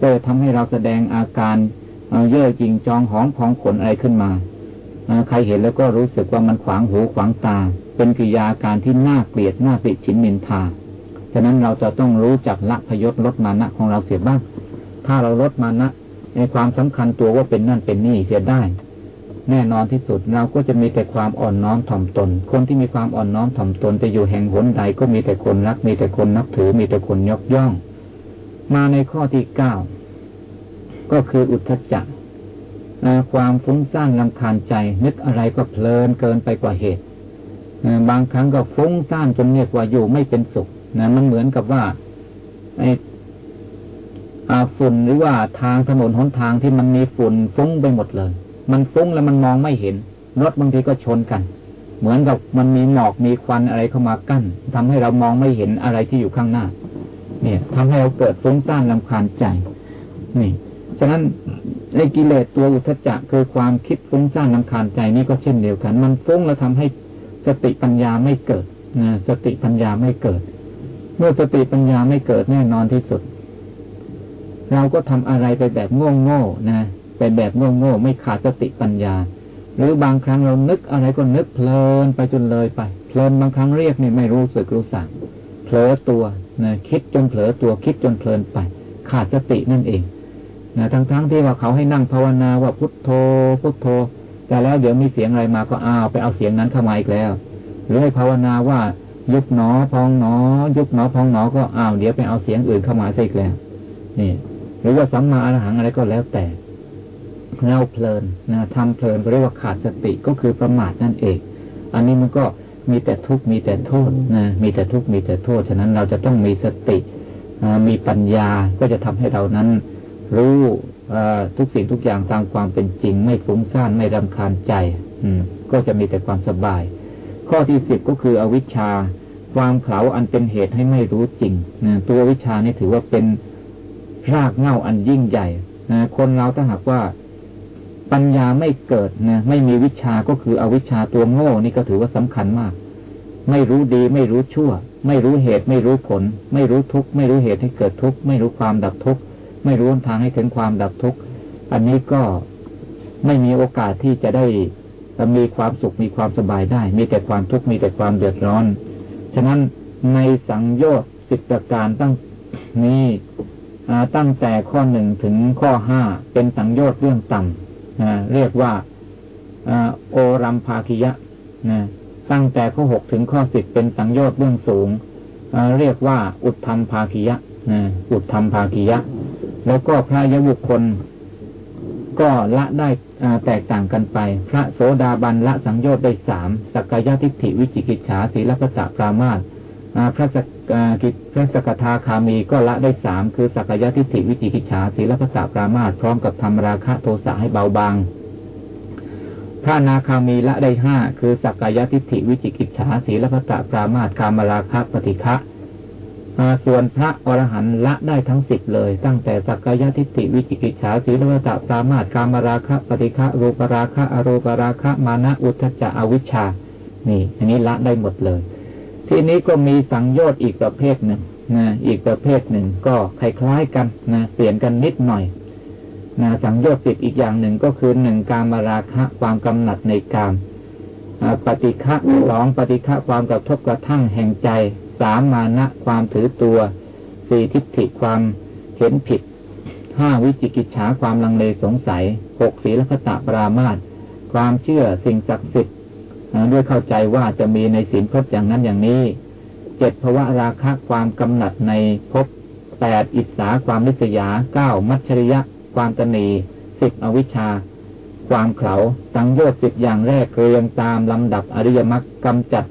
ก็ทำให้เราแสดงอาการ เย่อจริงจองหองพองขนอะไรขึ้นมาใครเห็นแล้วก็รู้สึกว่ามันขวางหูขวางตา เป็นกิยาการที่น่าเกลียดน่าติฉินมินทาฉะนั้นเราจะต้องรู้จักละพยศลดมานะของเราเสียบ้าง ถ้าเราลดมานะในความสำคัญตัวว่าเป็นนั่นเป็นนี่เสียได้ แน่นอนที่สุดเราก็จะมีแต่ความอ่อนน้อมถ่อมตน คนที่มีความอ่อนน้อมถ่อมตนจะอยู่แห่งหนใดก็มีแต่คนรัก มีแต่คนนับถือ มีแต่คนยกย่อง มาในข้อที่เก้า ก็คืออุทธจักความฟุ้งซ่านลำคาญใจ นึกอะไรก็เพลินเกินไปกว่าเหตุบางครั้งก็ฟุ้งซ่านจนเรียกว่าอยู่ไม่เป็นสุขนะมันเหมือนกับว่าไอฝุ่นหรือว่าทางถนนหนทางที่มันมีฝุ่นฟุ้งไปหมดเลย มันฟุ้งแล้วมันมองไม่เห็น รถบางทีก็ชนกัน เหมือนกับมันมีหมอกมีควันอะไรเข้ามากั้นทำให้เรามองไม่เห็นอะไรที่อยู่ข้างหน้า เนี่ยทำให้เราเกิดฟุ้งซ่านลำคาญใจ นี่ ฉะนั้นในกิเลสตัวอุทจจะคือความคิดฟุ้งซ่านลำคาญใจนี่ก็เช่นเดียวกัน มันฟุ้งแล้วทำให้สติปัญญาไม่เกิดนะสติปัญญาไม่เกิด เมื่อสติปัญญาไม่เกิดแน่นอนที่สุด เราก็ทำอะไรไปแบบโง่ๆนะไปแบบโง่ๆไม่ขาดสติปัญญา หรือบางครั้งเรานึกอะไรก็นึกเพลินไปจนเลยไปเพลินบางครั้งเรียกนี่ไม่รู้สึกรู้สังเผลอตัวนะคิดจนเผลอตัวคิดจนเพลินไป ขาดสตินั่นเอง นะทั้งๆทที่ว่าเขาให้นั่งภาวนาว่าพุทโธ พุทโธ แต่แล้วเดี๋ยวมีเสียงอะไรมาก็อ้าวไปเอาเสียงนั้นเข้ามาอีกแล้ว หรือให้ภาวนาว่ายุบหนอพองหนอ ยุบหนอพองหนอก็อ้าวเดี๋ยวไปเอาเสียงอื่นเข้ามาอีกแล้ว นี่ หรือว่าสัมมาอรหังอะไรก็แล้วแต่เราเพลินนะทำเพลินเรียกว่าขาดสติก็คือประมาทนั่นเอง อันนี้มันก็มีแต่ทุกข์มีแต่โทษนะมีแต่ทุกข์มีแต่โทษ ฉะนั้นเราจะต้องมีสติมีปัญญาก็จะทำให้เรานั้น รู้ทุกสิ่งทุกอย่างตามความเป็นจริง ไม่ฟุ้งซ่านไม่รำคาญใจ อืม ก็จะมีแต่ความสบาย ข้อที่สิบก็คืออวิชชา ความเข่าอันเป็นเหตุให้ไม่รู้จริงนะตัววิชานี่ถือว่าเป็นรากเหง้าอันยิ่งใหญ่นะคนเราถ้าหากว่าปัญญาไม่เกิดนะไม่มีวิชาก็คืออวิชชาตัวโง่นี่ก็ถือว่าสำคัญมาก ไม่รู้ดี ไม่รู้ชั่ว ไม่รู้เหตุ ไม่รู้ผล ไม่รู้ทุกข์ไม่รู้เหตุให้เกิดทุกข์ไม่รู้ความดับทุกข์ ไม่รู้ทางให้ถึงความดับทุกข์ อันนี้ก็ไม่มีโอกาสที่จะได้มีความสุขมีความสบายได้ มีแต่ความทุกข์มีแต่ความเดือดร้อน ฉะนั้นในสังโยชน์สิบประการตั้งนี้ตั้งแต่ข้อหนึ่งถึงข้อห้าเป็นสังโยชน์เรื่องต่ำเรียกว่าโอรัมภาคิยะตั้งแต่ข้อหกถึงข้อสิบเป็นสังโยชน์เรื่องสูงเรียกว่าอุทธรรมภาคิยะอุทธรรมภาคิยะ แล้วก็พระยบุคคล ก็ละได้แตกต่างกันไป พระโสดาบันละสังโยชน์ได้สามสักกายทิฏฐิวิจิกิจฉาศีลพัสสะปรามาตพระสกิพระสกทาคามีก็ละได้สามคือสักยทิฏฐิวิจิกิจฉาศีลพัสสะปรามาตพร้อมกับทำราคะโทสะให้เบาบางพระนาคามีละได้ห้าคือสักกายทิฏฐิวิจิกิจฉาศีลพัสสะปรามาตกามราคะปฏิฆะ ส่วนพระอรหันต์ละได้ทั้งสิบเลย ตั้งแต่สักกายทิฏฐิวิจิกิจฉาศีลวัตปรามาตกามราคะปฏิฆะรูปราคะอรูปราคะมานะอุทจจะอวิชชา นี่ อันนี้ละได้หมดเลย ทีนี้ก็มีสังโยชน์อีกประเภทหนึ่งนะอีกประเภทหนึ่งก็คล้ายๆกันนะเปลี่ยนกันนิดหน่อยนะสังโยชน์สิบอีกอย่างหนึ่งก็คือหนึ่งกามาราคะความกำหนัดในกามปฏิฆะสองปฏิฆะความกระทบกระทั่งแห่งใจ สามมานะความถือตัวสี่ทิฏฐิความเห็นผิดห้าวิจิกิจฉาความลังเลสงสัยหกศีลพัตปรามาตความเชื่อสิ่งศักดิ์สิทธิ์ด้วยเข้าใจว่าจะมีในศีลพจน์อย่างนั้นอย่างนี้เจ็ดภวะราคะความกำหนัดในภพแปดอิสาความนิสยาเก้ามัชริยะ ความตนีสิบอวิชชา ความเขาสังโยชน์สิบอย่างแรกเรียงตามลำดับอริยมรรคกำจัด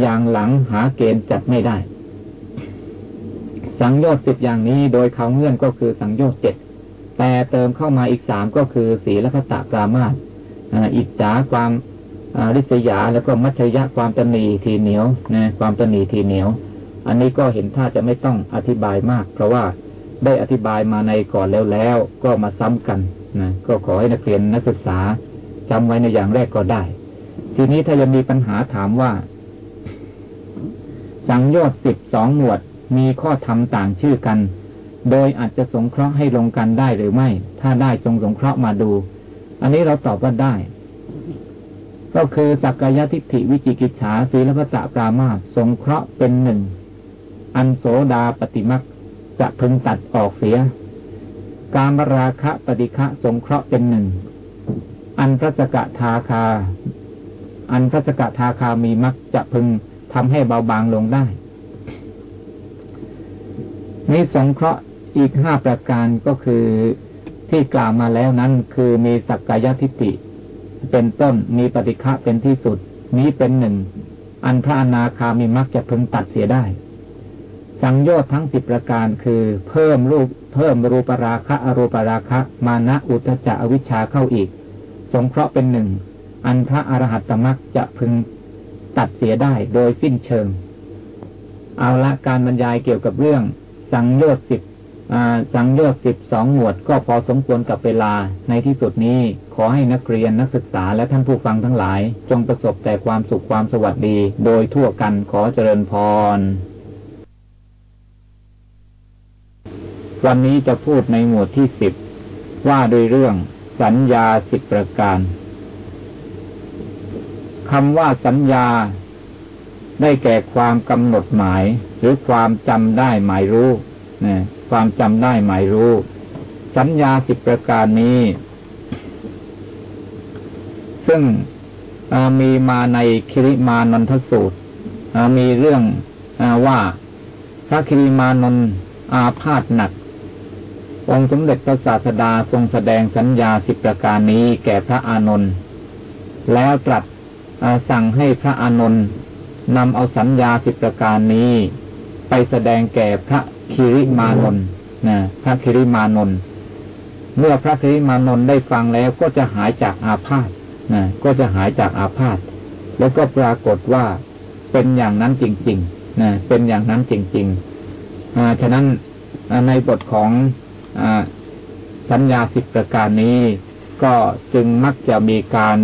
อย่างหลังหาเกณฑ์จัดไม่ได้ สังโยชน์สิบอย่างนี้โดยเขาเงื่อนก็คือสังโยชน์เจ็ดแต่เติมเข้ามาอีกสามก็คือศีลพัตตปรามาสอิจฉาความริษยาแล้วก็มัชยะความตนีทีเหนียวนะความตนีทีเหนียว อันนี้ก็เห็นท่าจะไม่ต้องอธิบายมาก เพราะว่าได้อธิบายมาในก่อนแล้วแล้วก็มาซ้ำกันนะก็ขอให้นักเรียนนักศึกษาจำไว้ในอย่างแรกก็ได้ ทีนี้ถ้ายังมีปัญหาถามว่า สังโยชน์สิบสองหมวดมีข้อธรรมต่างชื่อกัน โดยอาจจะสงเคราะห์ให้ลงกันได้หรือไม่ ถ้าได้จงสงเคราะห์มาดู อันนี้เราตอบว่าได้ ก็คือสักกายทิฏฐิวิจิกิจฉาศีลพัสสะปรามาสงเคราะห์เป็นหนึ่ง อันโสดาปฏิมักจะพึงตัดออกเสีย การมราคะปฏิฆะสงเคราะห์เป็นหนึ่ง อันพระสกทาคา อันพระสกทาคามีมักจะพึง ทำให้เบาบางลงได้นี้สงเคราะห์อีกห้าประการก็คือที่กล่าวมาแล้วนั้น คือมีสักกายทิฏฐิเป็นต้นมีปฏิฆะเป็นที่สุด นี้เป็นหนึ่ง อันพระอนาคามีมักจะพึงตัดเสียได้ สังโยชน์ทั้งสิบประการคือ เพิ่มรูป เพิ่มรูปราคะอรูปราคะ มานะอุตจะอวิชชาเข้าอีก สงเคราะห์เป็นหนึ่ง อันพระอรหัตตมักจะพึง ตัดเสียได้โดยสิ้นเชิง เอาละการบรรยายเกี่ยวกับเรื่อง สังโยชน์สิบสังโยชน์สิบสองหมวดก็พอสมควรกับเวลาในที่สุดนี้ขอให้นักเรียนนักศึกษาและท่านผู้ฟังทั้งหลาย จงประสบแต่ความสุขความสวัสดี โดยทั่วกันขอเจริญพร วันนี้จะพูดในหมวดที่สิบว่าโดยเรื่องสัญญาสิบประการ คำว่าสัญญา ได้แก่ความกำหนดหมาย หรือความจำได้หมายรู้นะความจำได้หมายรู้ สัญญาสิบประการนี้ ซึ่งมีมาในคิริมานนทสูตรมีเรื่องอว่าพระคิริมานนอาพาธหนัก องค์สมเด็จพระศาสดาทรงแสดงสัญญาสิบประการนี้แก่พระอานนท์แล้วตรัส สั่งให้พระอานนท์นำเอาสัญญาสิบประการนี้ ไปแสดงแก่พระคิริมานนท์นะพระคิริมานนท์เมื่อพระคิริมานนท์ได้ฟังแล้วก็จะหายจากอาพาธนะก็จะหายจากอาพาธแล้วก็ปรากฏว่าเป็นอย่างนั้นจริงๆนะเป็นอย่างนั้นจริงๆอ่าฉะนั้นในบทของอสัญญาสิบประการนี้ ก็จึงมักจะมีการ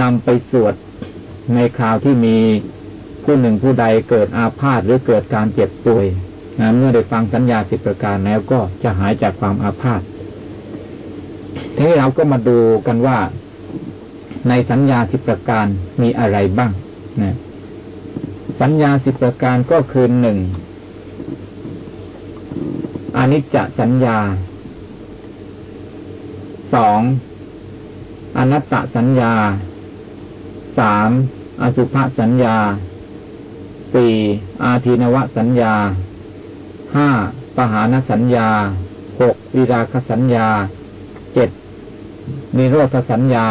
นำไปสวดในคราวที่มีผู้หนึ่งผู้ใดเกิดอาพาธหรือเกิดการเจ็บป่วยนะเมื่อได้ฟังสัญญาสิบประการแล้วก็จะหายจากความอาพาธทีนี้เราก็มาดูกันว่าในสัญญาสิบประการมีอะไรบ้างนะสัญญาสิบประการก็คือหนึ่งอนิจจสัญญาสองอนัตตสัญญา สามอสุภสัญญาสี่อาทินวสัญญาห้าปหานสัญญาหกวิราคสัญญาเจ็ดนิโรธสัญญา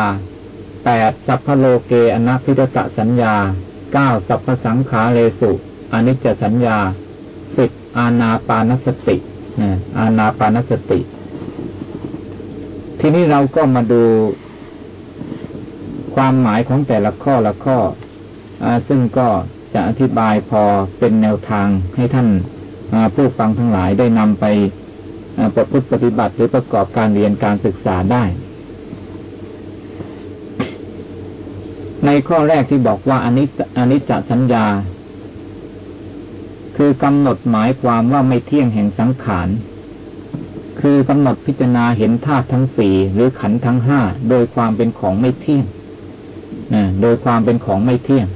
แปดสัพพโลเกอนัพิตตสัญญาเก้าสัพพสังขาเลสุอนิจจสัญญาสิบอาณาปานสติอาณาปานสติ ทีนี้เราก็มาดู ความหมายของแต่ละข้อละข้ออซึ่งก็จะอธิบายพอเป็นแนวทางให้ท่านผู้ฟังทั้งหลายได้นำไปประพฤติปฏิบัติหรือประกอบการเรียนการศึกษาได้ ในข้อแรกที่บอกว่าอนิจอนิจจสัญญา คือกำหนดหมายความว่าไม่เที่ยงแห่งสังขารคือกำหนดพิจารณาเห็นธาตุทั้งสี่หรือขันธ์ทั้งห้าโดยความเป็นของไม่เที่ยง โดยความเป็นของไม่เที่ยง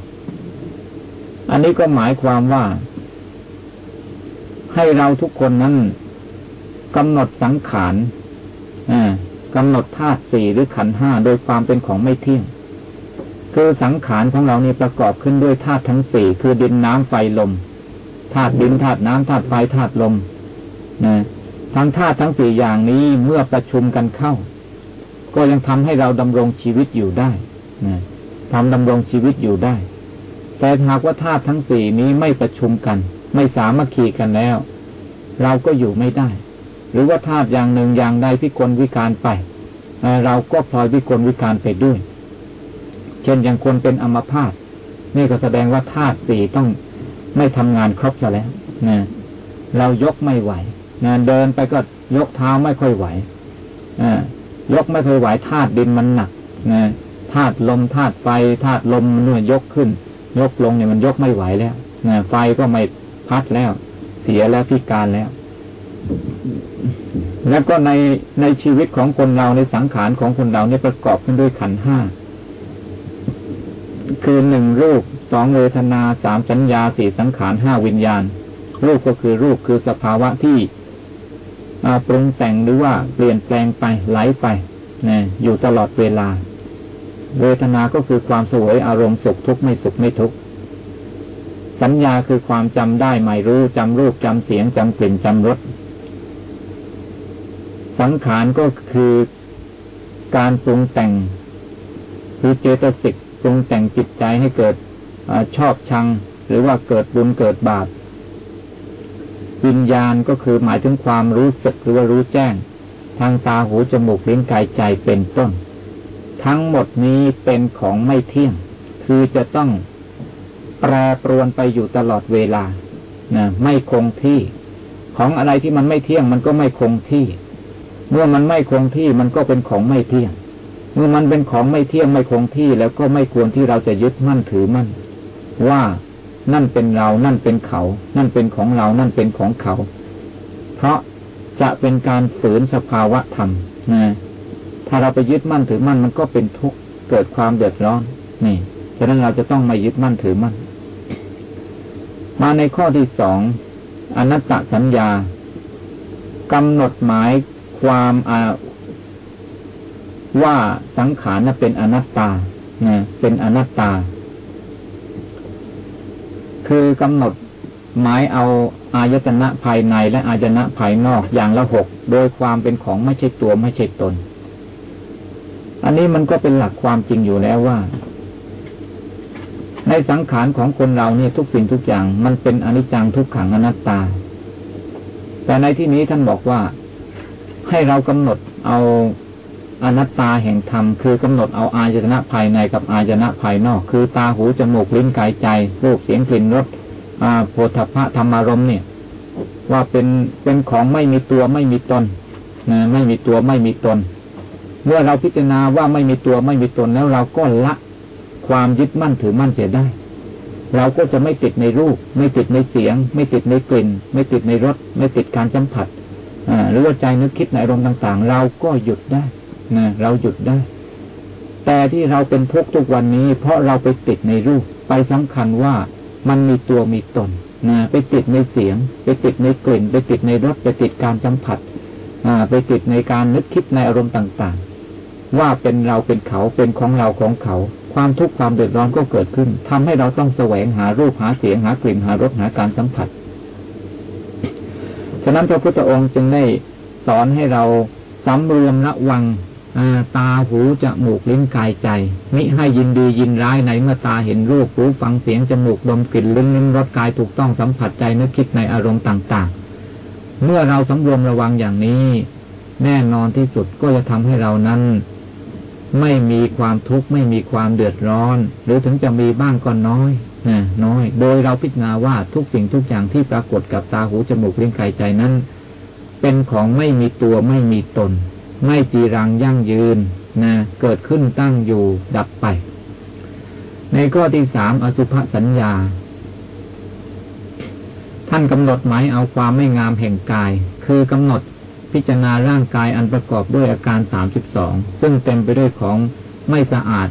อันนี้ก็หมายความว่า ให้เราทุกคนนั้นกำหนดสังขารกำหนดธาตุสี่หรือขันห้าโดยความเป็นของไม่เที่ยง คือสังขารของเรานี่ประกอบขึ้นด้วยธาตุทั้งสี่คือดินน้ำไฟลมธาตุดินธาตุน้ำธาตุไฟธาตุลมนะทั้งธาตุทั้งสี่อย่างนี้เมื่อประชุมกันเข้า ก็ยังทำให้เราดำรงชีวิตอยู่ได้นะ ทำดำรงชีวิตอยู่ได้ แต่หากว่าธาตุทั้งสี่นี้ไม่ประชุมกัน ไม่สามัคคีกันแล้ว เราก็อยู่ไม่ได้ หรือว่าธาตุอย่างหนึ่งอย่างใดพิกลวิการไป เราก็พลอยพิกลวิการไปด้วย เช่นอย่างคนเป็นอัมพาตนี่ก็แสดงว่าธาตุสี่ต้องไม่ทำงานครบซะแล้วนะเรายกไม่ไหวนะเดินไปก็ยกเท้าไม่ค่อยไหวอยกไม่ค่อยไหวธาตุดินมันหนักนะ ธาตุลมธาตุไฟธาตุลมมันเนี่ยยกขึ้น ยกลงเนี่ยมันยกไม่ไหวแล้วนะไฟก็ไม่พัดแล้ว เสียแล้วพิการแล้ว แล้วก็ในในชีวิตของคนเราในสังขารของคนเราเนี่ยประกอบขึ้นด้วยขันห้าคือหนึ่งรูปสองเวทนาสามสัญญาสี่สังขารห้าวิญญาณ รูปก็คือรูปคือสภาวะที่ปรุงแต่งหรือว่าเปลี่ยนแปลงไปไหลไปนะอยู่ตลอดเวลา เวทนาก็คือความสวยอารมณ์สุขทุกข์ไม่สุขไม่ทุกข์สัญญาคือความจำได้ไม่รู้จำรูปจำเสียงจำกลิ่นจำรสสังขารก็คือการปรุงแต่ง คือเจตสิกปรุงแต่งจิตใจให้เกิดอชอบชัง หรือว่าเกิดบุญเกิดบาปวิญญาณก็คือหมายถึงความรู้สึกหรือว่ารู้แจ้ง ทางตาหูจมูกลิ้นกายใจเป็นต้น ทั้งหมดนี้เป็นของไม่เที่ยง คือจะต้องแปรปรวนไปอยู่ตลอดเวลานะไม่คงที่ ของอะไรที่มันไม่เที่ยงมันก็ไม่คงที่ เมื่อมันไม่คงที่มันก็เป็นของไม่เที่ยง เมื่อมันเป็นของไม่เที่ยงไม่คงที่แล้วก็ไม่ควรที่เราจะยึดมั่นถือมั่น ว่านั่นเป็นเรา นั่นเป็นเขา นั่นเป็นของเรา นั่นเป็นของเขา เพราะจะเป็นการฝืนสภาวะธรรมนะ ถ้าเราไปยึดมั่นถือมั่นมันก็เป็นทุกข์เกิดความเดือดร้อน นี่ฉะนั้นเราจะต้องไม่ยึดมั่นถือมั่น มาในข้อที่สองอนัตตสัญญากำหนดหมายความอว่าสังขารนั้นเป็นอนัตตานะเป็นอนัตตา คือกำหนดหมายเอาอายตนะภายในและอายตนะภายนอกอย่างละหกโดยความเป็นของไม่ใช่ตัวไม่ใช่ตน อันนี้มันก็เป็นหลักความจริงอยู่แล้วว่า ในสังขารของคนเราเนี่ยทุกสิ่งทุกอย่าง มันเป็นอนิจจังทุกขังอนัตตา แต่ในที่นี้ท่านบอกว่าให้เรากำหนดเอาอนัตตาแห่งธรรมคือกำหนดเอาอายตนะภายในกับอายตนะภายนอก คือตาหูจมูกลิ้นกายใจรูปเสียงกลิ่นรสโพธพะธรรมารมเนี่ย ว่าเป็นเป็นของไม่มีตัวไม่มีตนนะไม่มีตัวไม่มีตน เมื่อเราพิจารณาว่าไม่มีตัวไม่มีตนแล้วเราก็ละความยึดมั่นถือมั่นเสียได้ เราก็จะไม่ติดในรูป ไม่ติดในเสียง ไม่ติดในกลิ่น ไม่ติดในรสไม่ติดการสัมผัสหรือว่าใจนึกคิดในอารมณ์ต่างๆ เราก็หยุดได้นะเราหยุดได้ แต่ที่เราเป็นทุกทุกวันนี้ เพราะเราไปติดในรูป ไปสำคัญว่ามันมีตัวมีตนนะไปติดในเสียง ไปติดในกลิ่น ไปติดในรสไปติดการสัมผัสไปติดในการนึกคิดในอารมณ์ต่างๆ ว่าเป็นเราเป็นเขาเป็นของเราของเขา ความทุกข์ความเดือดร้อนก็เกิดขึ้นทำให้เราต้องแสวงหารูปหาเสียงหากลิ่นหารสหาการสัมผัส ฉะนั้นพระพุทธองค์จึงได้สอนให้เราสำรวมระวังตาหูจมูกลิ้นกายใจ มิให้ยินดียินร้ายในเมื่อตาเห็นรูปหูฟังเสียงจมูกดมกลิ่นลิ้นลิ้มรสกายถูกต้องสัมผัสใจนึกคิดในอารมณ์ต่าง ๆ เมื่อเราสำรวมระวังอย่างนี้ แน่นอนที่สุดก็จะทำให้เรานั้น ไม่มีความทุกข์ไม่มีความเดือดร้อน หรือถึงจะมีบ้างก็น้อยนะน้อย โดยเราพิจารณาว่าทุกสิ่งทุกอย่างที่ปรากฏกับตาหูจมูกลิ้นกายใจนั้น เป็นของไม่มีตัวไม่มีตน ไม่จีรังยั่งยืนนะเกิดขึ้นตั้งอยู่ดับไป ในข้อที่สามอสุภสัญญา ท่านกำหนดหมายเอาความไม่งามแห่งกาย คือกำหนด พิจารณาร่างกายอันประกอบด้วยอาการสามสิบสองซึ่งเต็มไปด้วยของไม่สะอาด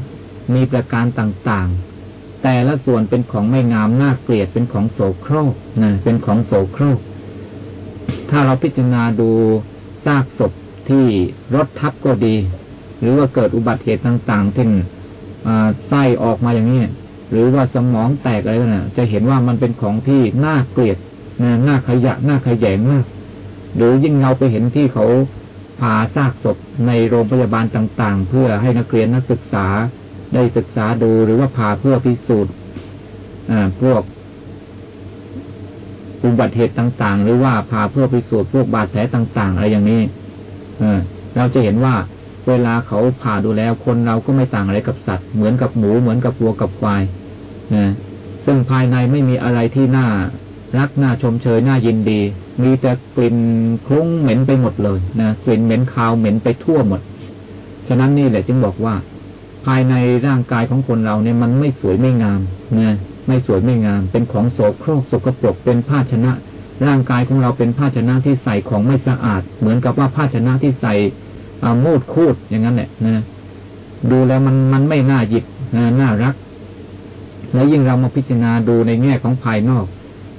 มีประการต่างๆ แต่ละส่วนเป็นของไม่งามน่าเกลียดเป็นของโสโครกนะเป็นของโสโครก ถ้าเราพิจารณาดูซากศพที่รถทับก็ดี หรือว่าเกิดอุบัติเหตุต่างๆที่ไส้ออกมาอย่างนี้หรือว่าสมองแตกอะไรนะ่ะจะเห็นว่ามันเป็นของที่น่าเกลียดน่าขยะน่าขยงมาก หรือยิ่งเราไปเห็นที่เขาผ่าซากศพในโรงพยาบาลต่าง ๆ เพื่อให้นักเรียนนักศึกษาได้ศึกษาดูหรือว่าผ่าเพื่อพิสูจน์พวกอุบัติเหตุต่าง ๆ หรือว่าผ่าเพื่อพิสูจน์พวกบาดแผลต่าง ๆ อะไรอย่างนี้เราจะเห็นว่าเวลาเขาผ่าดูแล้วคนเราก็ไม่ต่างอะไรกับสัตว์ เหมือนกับหมูเหมือนกับวัวกับควายซึ่งภายในไม่มีอะไรที่น่ารักน่าชมเชยน่ายินดี มีแต่กลิ่นคลุ้งเหม็นไปหมดเลยนะกลิ่นเหม็นคาวเหม็นไปทั่วหมด ฉะนั้นนี่แหละจึงบอกว่า ภายในร่างกายของคนเราเนี่ยมันไม่สวยไม่งามนะไม่สวยไม่งาม เป็นของโสโครกสกปรกเป็นภาชนะ ร่างกายของเราเป็นภาชนะที่ใส่ของไม่สะอาด เหมือนกับว่าภาชนะที่ใส่มูดคูดอย่างนั้นแหละนะดูแล้วมันมันไม่น่าหยิบนะน่ารัก แล้วยิ่งเรามาพิจารณาดูในแง่ของภายนอก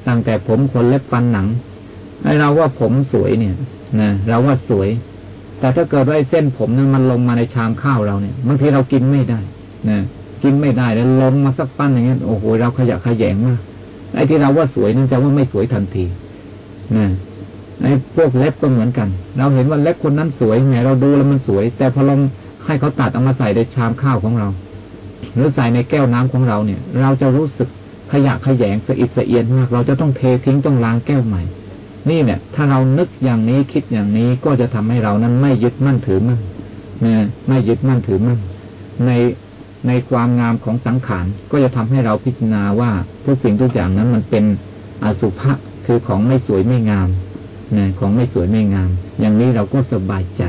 ตั้งแต่ผมขนเล็บฟันหนัง ไอเราว่าผมสวยเนี่ยนะเราว่าสวย แต่ถ้าเกิดว่าเส้นผมนั้นมันลงมาในชามข้าวเราเนี่ยบางทีเรากินไม่ได้นะกินไม่ได้แล้วลงมาสักปั้นอย่างเงี้ยโอ้โหเราขยะขยงมากไอ้ที่เราว่าสวยนั่นจะว่าไม่สวยทันทีนะไอ้พวกเล็บก็เหมือนกัน เราเห็นว่าเล็บคนนั้นสวยไงเราดูแล้วมันสวย แต่พอลองให้เขาตัดเอามาใส่ในชามข้าวของเรา หรือใส่ในแก้วน้ำของเราเนี่ย เราจะรู้สึกขยะขยงสะอิดสะเอียนมาก เราจะต้องเททิ้งต้องล้างแก้วใหม่ นี่เนี่ย ถ้าเรานึกอย่างนี้คิดอย่างนี้ก็จะทำให้เรานั้นไม่ยึดมั่นถือมั่นนะไม่ยึดมั่นถือมั่นในในความงามของสังขารก็จะทำให้เราพิจารณาว่าทุกสิ่งทุกอย่างนั้นมันเป็นอสุภะคือของไม่สวยไม่งามนะของไม่สวยไม่งาม อย่างนี้เราก็สบายใจ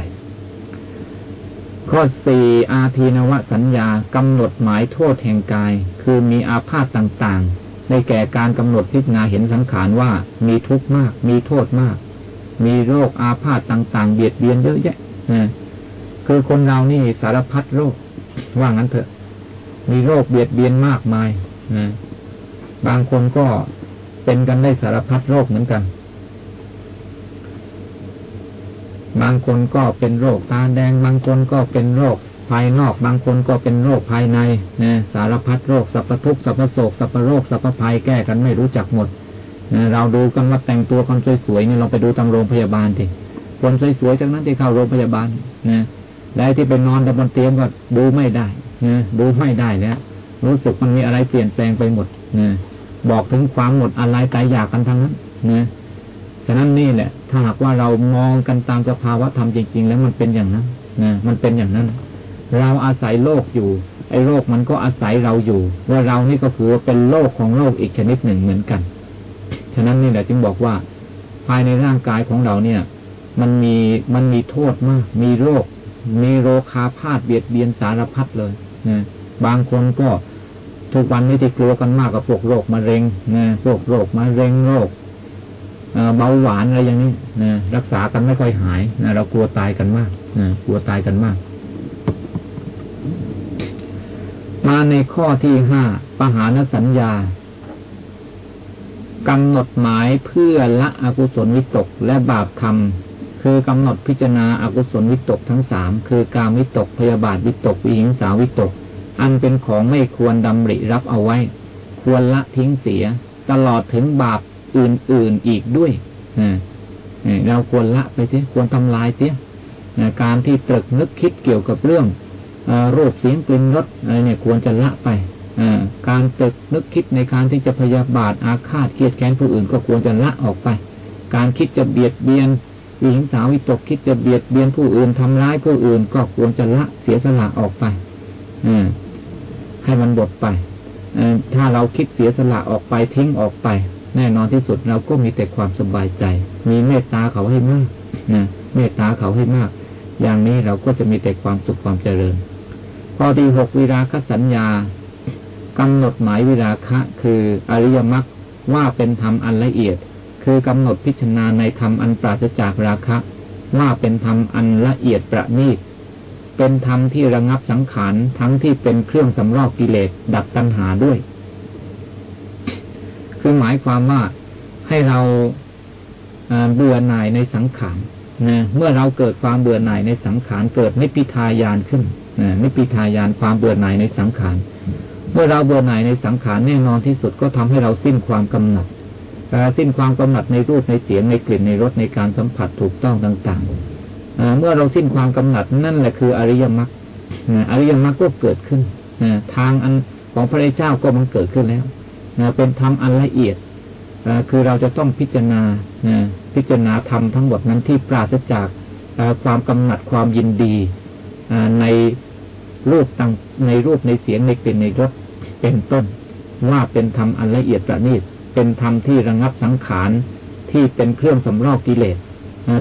ข้อสี่อาทีนวสัญญากำหนดหมายโทษแห่งกาย คือมีอาพาธต่างๆ ในแก่การกำหนดพิจารณาเห็นสังขารว่ามีทุกข์มาก มีโทษมาก มีโรคอาพาธต่าง ๆ เบียดเบียนเยอะแยะนะคือคนเรานี่สารพัดโรคว่างั้นเถอะ มีโรคเบียดเบียนมากมายนะบางคนก็เป็นกันได้สารพัดโรคเหมือนกัน บางคนก็เป็นโรคตาแดง บางคนก็เป็นโรค ภายนอกบางคนก็เป็นโรคภายในนะสารพัดโรคสัพพทุกสัพพโศกสัพพโรคสัพพภัยแก้กันไม่รู้จักหมดนะเราดูกันว่าแต่งตัวกันสวยๆเนี่ยเราไปดูตามโรงพยาบาลทีคนสวยๆจากนั้นที่เข้าโรงพยาบาลนะแล้วที่ไปนอนบนเตียงก็ดูไม่ได้นะดูไม่ได้แล้วรู้สึกมันมีอะไรเปลี่ยนแปลงไปหมดนะบอกถึงความหมดอะไรตายอยากกันทั้งนั้นนะฉะนั้นนี่แหละ ถ้าหากว่าเรามองกันตามสภาวะธรรมจริง ๆ แล้วมันเป็นอย่างนั้นนะมันเป็นอย่างนั้น เราอาศัยโลกอยู่ ไอ้โลกมันก็อาศัยเราอยู่ว่าเรานี่ก็คือเป็นโลกของโลกอีกชนิดหนึ่งเหมือนกัน ฉะนั้นนี่แหละจึงบอกว่า ภายในร่างกายของเราเนี่ย มันมีมันมีโทษมาก มีโรค มีโรคาพาดเบียดเบียนสารพัดเลยนะบางคนก็ทุกวันนี้ที่กลัวกันมากกับพวกโรคมะเร็งนะพวกโรคมะเร็งโรคเบาหวานอะไรอย่างนี้นะรักษากันไม่ค่อยหายนะเรากลัวตายกันมากนะกลัวตายกันมาก มา ในข้อที่ห้าปหานสัญญากำหนดหมายเพื่อละอกุศลวิตกและบาปธรรม คือกำหนดพิจารณาอากุศลวิตกทั้งสามคือการวิตกพยาบาทวิตกวิหิงสาวิตก อันเป็นของไม่ควรดำริรับเอาไว้ ควรละทิ้งเสีย ตลอดถึงบาปอื่นๆอีกด้วยเราควรละไปเสียควรทำลายเสียการที่ตรึกนึกคิดเกี่ยวกับเรื่อง รูปเสียงกลิ่นรสอะไรเนี่ยควรจะละไปการตึกนึกคิดในการที่จะพยาบาทอาฆาตเกียดแค้นผู้อื่นก็ควรจะละออกไป การคิดจะเบียดเบียนหญิงสาววิตกคิดจะเบียดเบียนผู้อื่นทำร้ายผู้อื่น ก็ควรจะละเสียสละออกไปอให้มันบดไปอถ้าเราคิดเสียสละออกไปทิ้งออกไป แน่นอนที่สุดเราก็มีแต่ความสบายใจ มีเมตตาเขาให้มากนะเมตตาเขาให้มาก อย่างนี้เราก็จะมีแต่ความสุขความเจริญ ข้อที่หกวิราคสัญญากำหนดหมายวิราคะ คืออริยมรรคว่าเป็นธรรมอันละเอียด คือกำหนดพิจารณาในธรรมอันปราศจากราคะ ว่าเป็นธรรมอันละเอียดประณีตเป็นธรรมที่ระงับสังขารทั้งที่เป็นเครื่องสำรอกกิเลสดับตัณหาด้วย คือหมายความว่าให้เราเบื่อหน่ายในสังขารนะเมื่อเราเกิดความเบื่อหน่ายในสังขารเกิดนิพพิทายานขึ้น นิพพิทายานความเบื่อหน่ายในสังขาร เมื่อเราเบื่อหน่ายในสังขารแน่นอนที่สุดก็ทำให้เราสิ้นความกำหนัดสิ้นความกำหนัดในรูปในเสียงในกลิ่นในรสในการสัมผัสถูกต้องต่างๆ เมื่อเราสิ้นความกำหนัดนั่นแหละคืออริยมรรคอริยมรรคก็เกิดขึ้นทางอันของพระเจ้าก็มันเกิดขึ้นแล้วเป็นธรรมอันละเอียดคือเราจะต้องพิจารณาพิจารณาธรรมทั้งหมดนั้นที่ปราศจากความกำหนัดความยินดี ในรูปต่างในรูปในเสียงในกลิ่นในรสเป็นต้น ว่าเป็นธรรมอันละเอียดประณีตเป็นธรรมที่ระงับสังขารที่เป็นเครื่องสำรอกกิเลส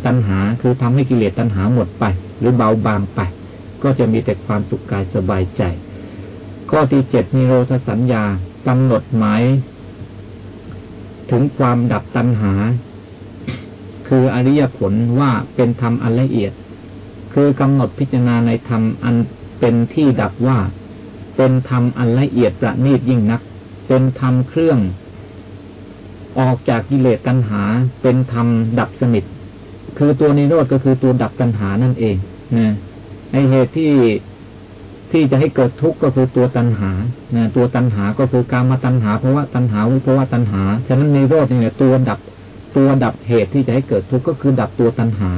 ตัณหาคือทำให้กิเลสตัณหาหมดไป หรือเบาบางไป ก็จะมีแต่ความสุขกายสบายใจ ข้อที่เจ็ดนิโรธสัญญากำหนดหมาย ถึงความดับตัณหา คืออริยผลว่าเป็นธรรมอันละเอียด คือกำหนดพิจารณาในธรรมอันเป็นที่ดับว่า เป็นธรรมอันละเอียดประณีตยิ่งนัก เป็นธรรมเครื่อง ออกจากกิเลสตัณหา เป็นธรรมดับสนิท คือตัวนิโรธก็คือตัวดับตัณหานั่นเองนะในเหตุที่ที่จะให้เกิดทุกข์ก็คือตัวตัณหานะตัวตัณหาก็คือการมาตัณหาเพราะว่าตัณหาวิภาวะตัณหา ฉะนั้นนิโรธเนี่ยตัวดับ ตัวดับเหตุที่จะให้เกิดทุกข์ก็คือดับตัวตัณหา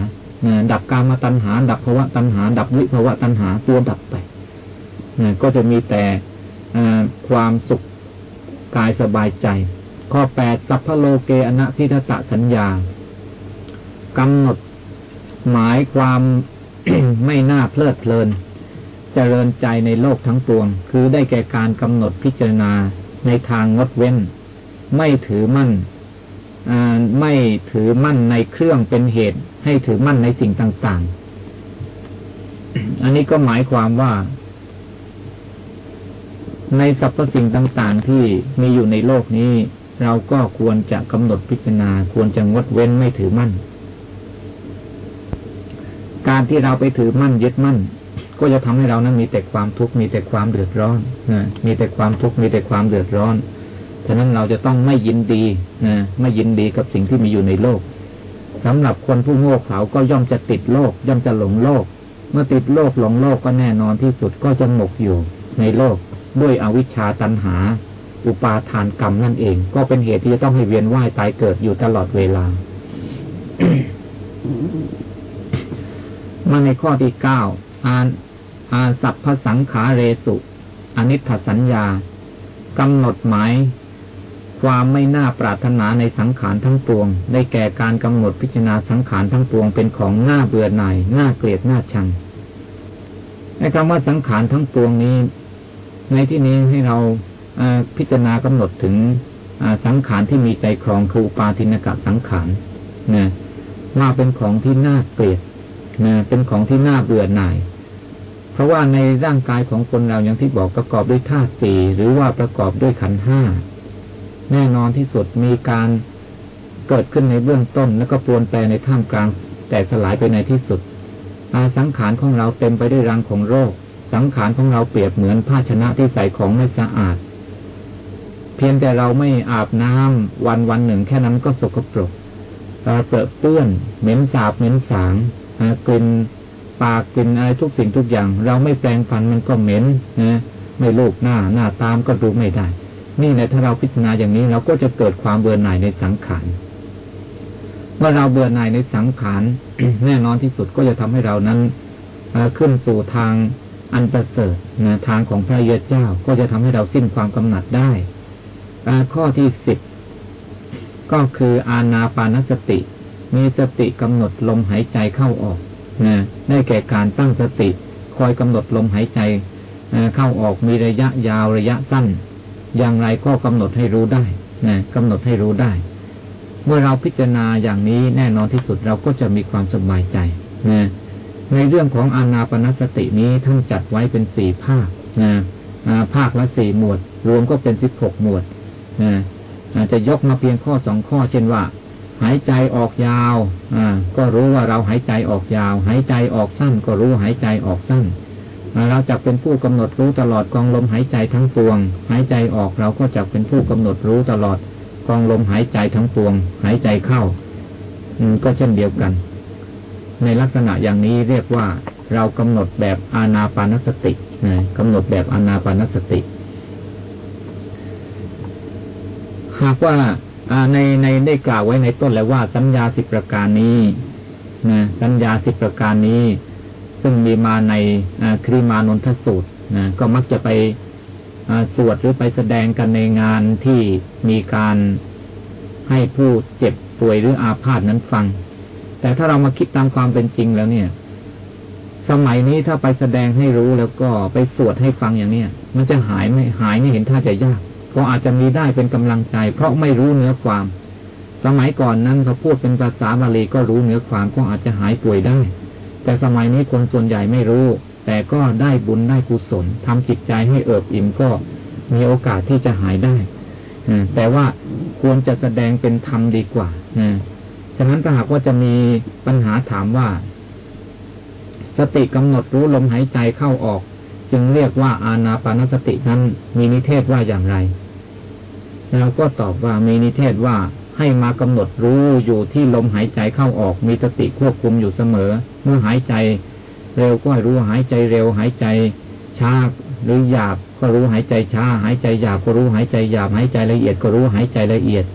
ดับการมาตัณหา ดับภาวะตัณหา ดับวิภาวะตัณหาตัวดับไปก็จะมีแต่ความสุขกายสบายใจ ข้อแปดสัพพโลเกอนะพิทตะสัญญากำหนดหมายความไม่น่าเพลิดเพลิน เจริญใจในโลกทั้งปวง คือได้แก่การกำหนดพิจารณาในทางงดเว้น ไม่ถือมั่น ไม่ถือมั่นในเครื่องเป็นเหตุ ให้ถือมั่นในสิ่งต่าง ๆ อันนี้ก็หมายความว่า ในสรรพสิ่งต่าง ๆ ที่มีอยู่ในโลกนี้ เราก็ควรจะกำหนดพิจารณา ควรจะงดเว้นไม่ถือมั่น การที่เราไปถือมั่นยึดมั่น ก็จะทำให้เรานั้นมีแต่ความทุกข์มีแต่ความเดือดร้อนนะมีแต่ความทุกข์มีแต่ความเดือดร้อน ฉะนั้นเราจะต้องไม่ยินดีนะไม่ยินดีกับสิ่งที่มีอยู่ในโลกสำหรับคนผู้โง่เขลาก็ย่อมจะติดโลก ย่อมจะหลงโลก เมื่อติดโลกหลงโลกก็แน่นอนที่สุดก็จะหมกอยู่ในโลกด้วยอวิชชาตันหา อุปาทานกรรมนั่นเอง ก็เป็นเหตุที่จะต้องให้เวียนว่ายตายเกิดอยู่ตลอดเวลามาในข้อที่เก้าอานอาสัพพสังขาเรสุอนิถสัญญากำหนดหมาย ความไม่น่าปรารถนาในสังขารทั้งปวง ได้แก่การกำหนดพิจารณาสังขารทั้งปวงเป็นของน่าเบื่อหน่ายน่าเกลียดน่าชังในคำว่าสังขารทั้งปวงนี้ ในที่นี้ให้เราพิจารณากำหนดถึงสังขารที่มีใจครองคือปาทินกะสังขารนะว่าเป็นของที่น่าเกลียดนะเป็นของที่น่าเบื่อหน่าย เพราะว่าในร่างกายของคนเราอย่างที่บอกประกอบด้วยธาตุสี่หรือว่าประกอบด้วยขันห้า แน่นอนที่สุดมีการเกิดขึ้นในเบื้องต้น แล้วก็ปวนแปลในท่ามกลาง แต่สลายไปในที่สุดอาสังขารของเราเต็มไปด้วยรังของโรค สังขารของเราเปรียบเหมือนภาชนะที่ใส่ของไม่สะอาด เพียงแต่เราไม่อาบน้ำวันวันหนึ่งแค่นั้นก็สกปรกเราเปื้อเปื้อน เหม็นสาบเหม็นสางกลิ่นปากกลิ่นอะไรทุกสิ่งทุกอย่าง เราไม่แปลงฟันมันก็เหม็นนะไม่ลูกหน้าหน้าตามก็ดูไม่ได้ นี่แหละถ้าเราพิจารณาอย่างนี้เราก็จะเกิดความเบื่อหน่ายในสังขารเมื่อเราเบื่อหน่ายในสังขารแน่นอนที่สุดก็จะทำให้เรานั้นขึ้นสู่ทางอันประเสริฐนะทางของพระเยซูเจ้าก็จะทำให้เราสิ้นความกำหนัดได้ข้อที่สิบก็คืออาณาปานสติ มีสติกำหนดลมหายใจเข้าออกนะได้แก่การตั้งสติ คอยกำหนดลมหายใจเข้าออกมีระยะยาวระยะสั้น อย่างไรก็กำหนดให้รู้ได้นะกำหนดให้รู้ได้ เมื่อเราพิจารณาอย่างนี้แน่นอนที่สุดเราก็จะมีความสบายใจนะในเรื่องของอานาปนสตินี้ท่านจัดไว้เป็นสี่ภาคนะภาคละสี่หมวด รวมก็เป็นสิบหกหมวดนะจะยกมาเพียงข้อสองข้อ เช่นว่า หายใจออกยาวอ่าก็รู้ว่าเราหายใจออกยาว หายใจออกสั้นก็รู้หายใจออกสั้น เราจะเป็นผู้กำหนดรู้ตลอดกองลมหายใจทั้งปวง หายใจออกเราก็จะเป็นผู้กำหนดรู้ตลอดกองลมหายใจทั้งปวง หายใจเข้าอืก็เช่นเดียวกัน ในลักษณะอย่างนี้เรียกว่าเรากำหนดแบบอานาปานสติกำหนดแบบอานาปานสติ หากว่าในในได้กล่าวไว้ในต้นแล้วว่าสัญญาสิบประการนี้นะสัญญาสิบประการนี้ ซึ่งมีมาในคริมานนทสูตรนะก็มักจะไปสวดหรือไปแสดงกันในงานที่มีการให้ผู้เจ็บป่วยหรืออาพาธนั้นฟัง แต่ถ้าเรามาคิดตามความเป็นจริงแล้วเนี่ย สมัยนี้ถ้าไปแสดงให้รู้แล้วก็ไปสวดให้ฟังอย่างเนี้ยมันจะหายไม่หายไม่เห็นท่าจะยาก ก็อาจจะมีได้เป็นกำลังใจ เพราะไม่รู้เนื้อความ สมัยก่อนนั้นเขาพูดเป็นภาษาบาลีก็รู้เนื้อความก็อาจจะหายป่วยได้ แต่สมัยนี้คนส่วนใหญ่ไม่รู้ แต่ก็ได้บุญได้กุศลทำจิตใจให้เอิบอิ่มก็มีโอกาสที่จะหายได้แต่ว่าควรจะแสดงเป็นธรรมดีกว่าฉะนั้นถ้าหากว่าจะมีปัญหาถามว่า สติกำหนดรู้ลมหายใจเข้าออก จึงเรียกว่าอาณาปานสตินั้นมีนิเทศว่าอย่างไรเราก็ตอบว่ามีนิเทศว่า ให้มากำหนดรู้อยู่ที่ลมหายใจเข้าออกมีสติควบคุมอยู่เสมอ เมื่อหายใจ เร็วก็รู้หายใจเร็วหายใจช้าหรือหยาบก็รู้หายใจช้า หายใจหยาบก็รู้หายใจหยาบหายใจละเอียดก็รู้หายใจละเอียด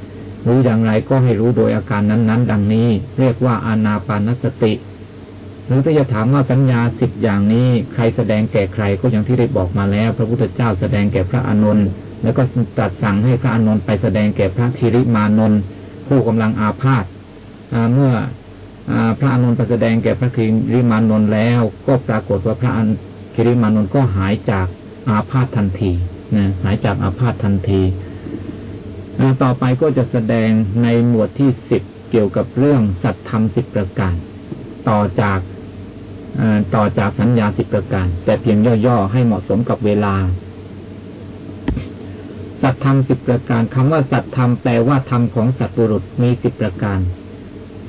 รู้อย่างไรก็ให้รู้โดยอาการนั้น ๆ ดังนี้ เรียกว่าอานาปานสติ หรือถ้าจะถามว่าสัญญาสิบอย่างนี้ ใครแสดงแก่ใครก็อย่างที่ได้บอกมาแล้ว พระพุทธเจ้าแสดงแก่พระอานนท์ แล้วก็ตรัสสั่งให้พระอานนท์ไปแสดงแก่พระคิริมานนท์ผู้กำลังอาพาธเมื่อพระอานนท์ไปแสดงแก่พระคิริมานนท์แล้ว ก็ปรากฏว่าพระคิริมานนท์ก็หายจากอาพาธทันทีนะหายจากอาพาธทันทีต่อไปก็จะแสดงในหมวดที่สิบเกี่ยวกับเรื่องสัตธรรมสิบประการ ต่อจากต่อจากสัญญาสิบประการ แต่เพียงย่อๆให้เหมาะสมกับเวลา สัตธรรมสิบประการคำว่าสัตธรรมแปลว่าธรรมของสัตว์บุรุษมีสิบประการ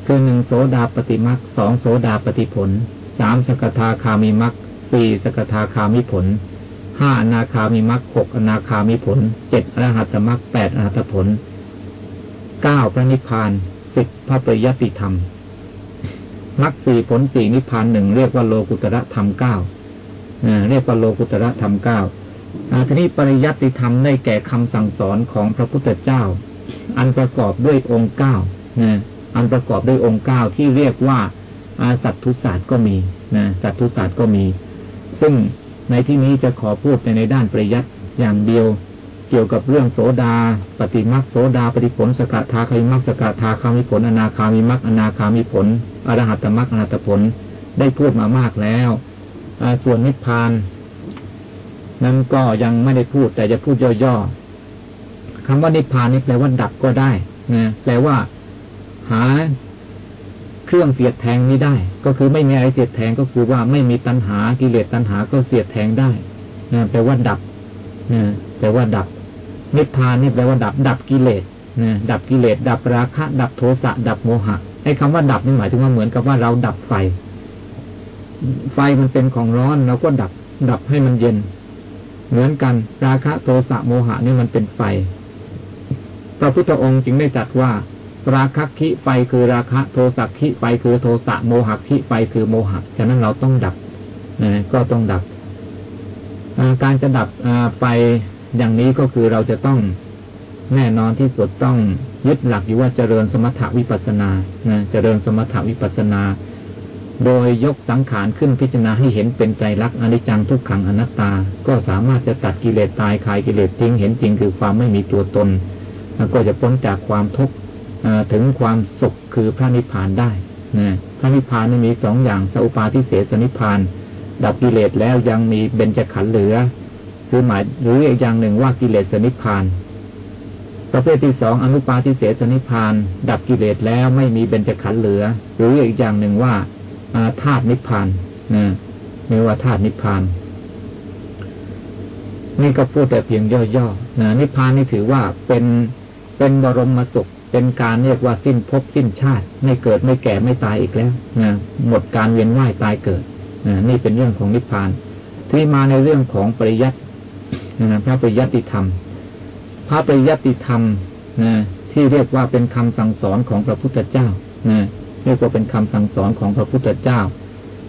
คือหนึ่งโสดาปฏิมักสองโสดาปฏิผลสามสกทาคามีมักสี่สกทาคามิผลห้าอนาคามีมักหกอนาคามีผลเจ็ดอรหัตมักแปดอรหัตผลเก้าพระนิพพานสิบพระปริยติธรรมมักสี่ผลสี่นิพพานหนึ่งเรียกว่าโลกุตระธรรมเก้าเรียกว่าโลกุตระธรรมเก้า ทีนี้ปริยัติธรรมได้แก่คำสั่งสอนของพระพุทธเจ้า อันประกอบด้วยองค์เก้านะอันประกอบด้วยองค์เก้าที่เรียกว่าสัตทุศาสตร์ก็มีนะสัตทุศาสตร์ก็มี ซึ่งในที่นี้จะขอพูดในในด้านปริยัติอย่างเดียว เกี่ยวกับเรื่องโสดา ปฏิมักโสดา ปฏิผลสกทาคามิมักสกทาคามิผล อนาคามิมักอนาคามิผล อรหัตมักอรหัตผล ได้พูดมามากแล้วส่วนนิพพาน นั้นก็ยังไม่ได้พูด แต่จะพูดย่อๆคำว่านิพพานนี่แปลว่าดับก็ได้นะแปลว่า หาเครื่องเสียดแทงนี้ได้ ก็คือไม่มีอะไรเสียดแทงก็คือว่าไม่มีตัณหากิเลสตัณหาก็เสียดแทงได้นะแปลว่าดับนะแปลว่าดับ นิพพานนี่แปลว่าดับ ดับกิเลสนะดับกิเลส ดับราคะ ดับโทสะ ดับโมหะไอ้คำว่าดับนี่หมายถึงว่าเหมือนกับว่าเราดับไฟ ไฟมันเป็นของร้อนเราก็ดับ ดับให้มันเย็น เหมือนกัน ราคะโทสะโมหะนี่มันเป็นไฟ พระพุทธองค์จึงได้จัดว่า ราคะคิไฟคือราคะโทสักคิไฟคือโทสะโมหะคิไฟคือโมหะฉะนั้นเราต้องดับนะก็ต้องดับการจะดับไฟอย่างนี้ก็คือเราจะต้องแน่นอนที่สุดต้องยึดหลักอยู่ว่าเจริญสมถะวิปัสนานะเจริญสมถะวิปัสนา โดยยกสังขารขึ้นพิจารณาให้เห็นเป็นใจรักอนิจจังทุกขังอนัตตา ก็สามารถจะตัดกิเลสตายคลายกิเลสทิ้งเห็นจริงคือความไม่มีตัวตนก็จะพ้นจากความทุกข์ถึงความสุขคือพระนิพพานได้นะพระนิพพานนี่มีสองอย่างสัพปาทิเสสนิพพาน ดับกิเลสแล้วยังมีเบญจขันธ์เหลือ คือหมายหรืออีกอย่างหนึ่งว่ากิเลสนิพพาน ประเภทที่สองอนุปาทิเสสนิพพาน ดับกิเลสแล้วไม่มีเบญจขันธ์เหลือ หรืออีกอย่างหนึ่งว่า ธาตุนิพพานนะเรียกว่าธาตุนิพพาน นี่ก็พูดแต่เพียงย่อๆนะนิพพานนี่ถือว่าเป็นเป็นบรมสุข เป็นการเรียกว่าสิ้นภพสิ้นชาติ ไม่เกิดไม่แก่ไม่ตายอีกแล้วนะหมดการเวียนว่ายตายเกิดนะนี่เป็นเรื่องของนิพพาน ที่มาในเรื่องของปริยัตินะพระปริยัติธรรม พระปริยัติธรรมนะที่เรียกว่าเป็นคำสั่งสอนของพระพุทธเจ้านะ เรียกว่าเป็นคำสั่งสอนของพระพุทธเจ้า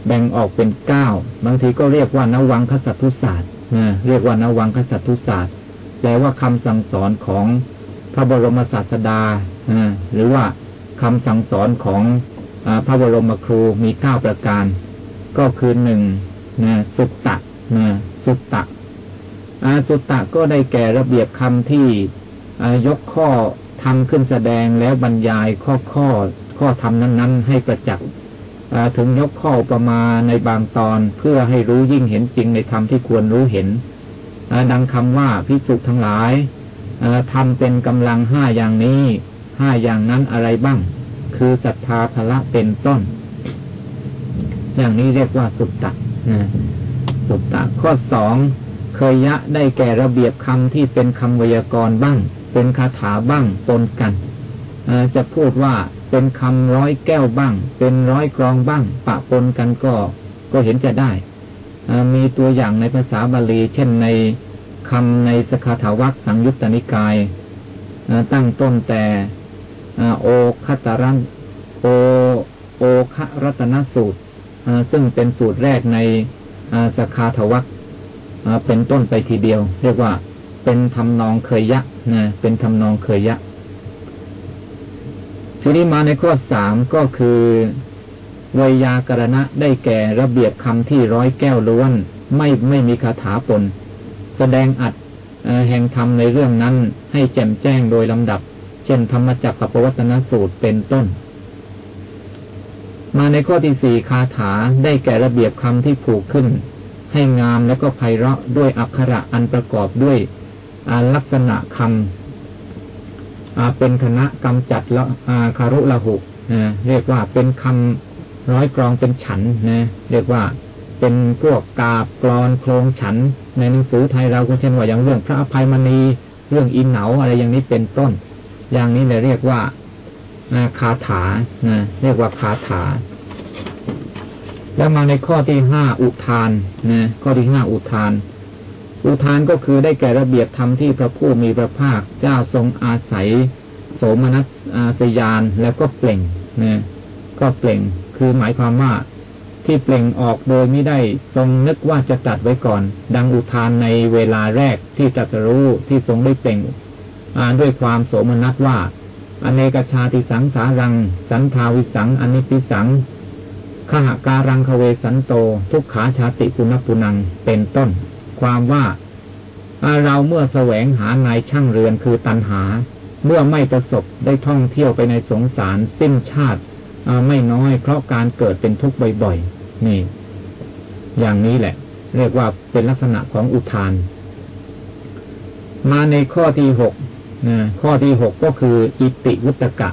แบ่งออกเป็นเก้าบางทีก็เรียกว่านวังคสัตทุศาสตร์เรียกว่านวังคสัตทุศาสตร์แปลว่าคำสั่งสอนของพระบรมศาสดาหรือว่าคำสั่งสอนของพระบรมครูมีเก้าประการ ก็คือหนึ่งสุตตะสุตตะสุตตะก็ได้แก่ระเบียบคำที่ยกข้อทำขึ้นแสดงแล้วบรรยายข้อข้อ ข้อธรรมนั้นๆ ให้ประจักษ์ถึงยกข้อประมาในบางตอนเพื่อให้รู้ยิ่งเห็นจริงในธรรมที่ควรรู้เห็นดังคำว่าพิสุทั้งหลายทำเป็นกำลังห้าอย่างนี้ห้าอย่างนั้นอะไรบ้าง คือศรัทธาภละเป็นต้น อย่างนี้เรียกว่าสุตตะสุตตะข้อสองเคยยะได้แก่ระเบียบคำที่เป็นคำวยากรณ์บ้าง เป็นคาถาบ้างปนกันจะพูดว่า เป็นคำร้อยแก้วบ้าง เป็นร้อยกรองบ้าง ปะปนกันก็ ก็เห็นจะได้มีตัวอย่างในภาษาบาลี เช่นในคำในสคาถาวัคสังยุตตนิกายตั้งต้นแต่โอคัตรันโอโอคะรัตนสูตรซึ่งเป็นสูตรแรกในสคาถวัคเป็นต้นไปทีเดียว เรียกว่าเป็นทำนองเคยยะนะเป็นทำนองเคยยะ ทีนี้มาในข้อสามก็คือวยากรณะได้แก่ระเบียบคำที่ร้อยแก้วล้วน ไม่ไม่มีคาถาปน แสดงอัดแห่งธรรมในเรื่องนั้นให้แจ่มแจ้งโดยลำดับ เช่นธรรมจักรปวัตนสูตรเป็นต้น มาในข้อที่สี่คาถาได้แก่ระเบียบคำที่ผูกขึ้น ให้งามแล้วก็ไพเราะด้วยอักขระอันประกอบด้วยลักษณะคำ เป็นคณะกำจัดละคารุละหุเรียกว่าเป็นคำร้อยกรองเป็นฉันนะเรียกว่าเป็นพวกกาบกรอนโครงฉัน ในหนังสือไทยเราก็เช่นว่าอย่างเรื่องพระอภัยมณีเรื่องอินเหนาอะไรอย่างนี้เป็นต้น อย่างนี้เลยเรียกว่าคาถานะเรียกว่าคาถา แล้วมาในข้อที่ห้าอุทานนะข้อที่ห้าอุทาน อุทานก็คือได้แก่ระเบียบธรรมที่พระผู้มีพระภาคเจ้าทรงอาศัย โสมนัสอาสยานแล้วก็เปล่งนะก็เปล่ง คือหมายความว่าที่เปล่งออกโดยไม่ได้ทรงนึกว่าจะตัดไว้ก่อน ดังอุทานในเวลาแรกที่จัตรู้ที่ทรงได้เปล่งอ่าด้วยความโสมนัสว่า อเนกชาติสังสารัง สันทาวิสังอนิปิสังขหาการังคเวสันโต ทุกขาชาติปุณปุนังเป็นต้น ความว่าเราเมื่อแสวงหานายช่างเรือนคือตันหา เมื่อไม่ประสบได้ท่องเที่ยวไปในสงสารสิ้นชาติไม่น้อยเพราะการเกิดเป็นทุกข์บ่อยๆ นี่ อย่างนี้แหละ เรียกว่าเป็นลักษณะของอุทาน มาในข้อที่หกข้อที่หกก็คืออิติวุตกะ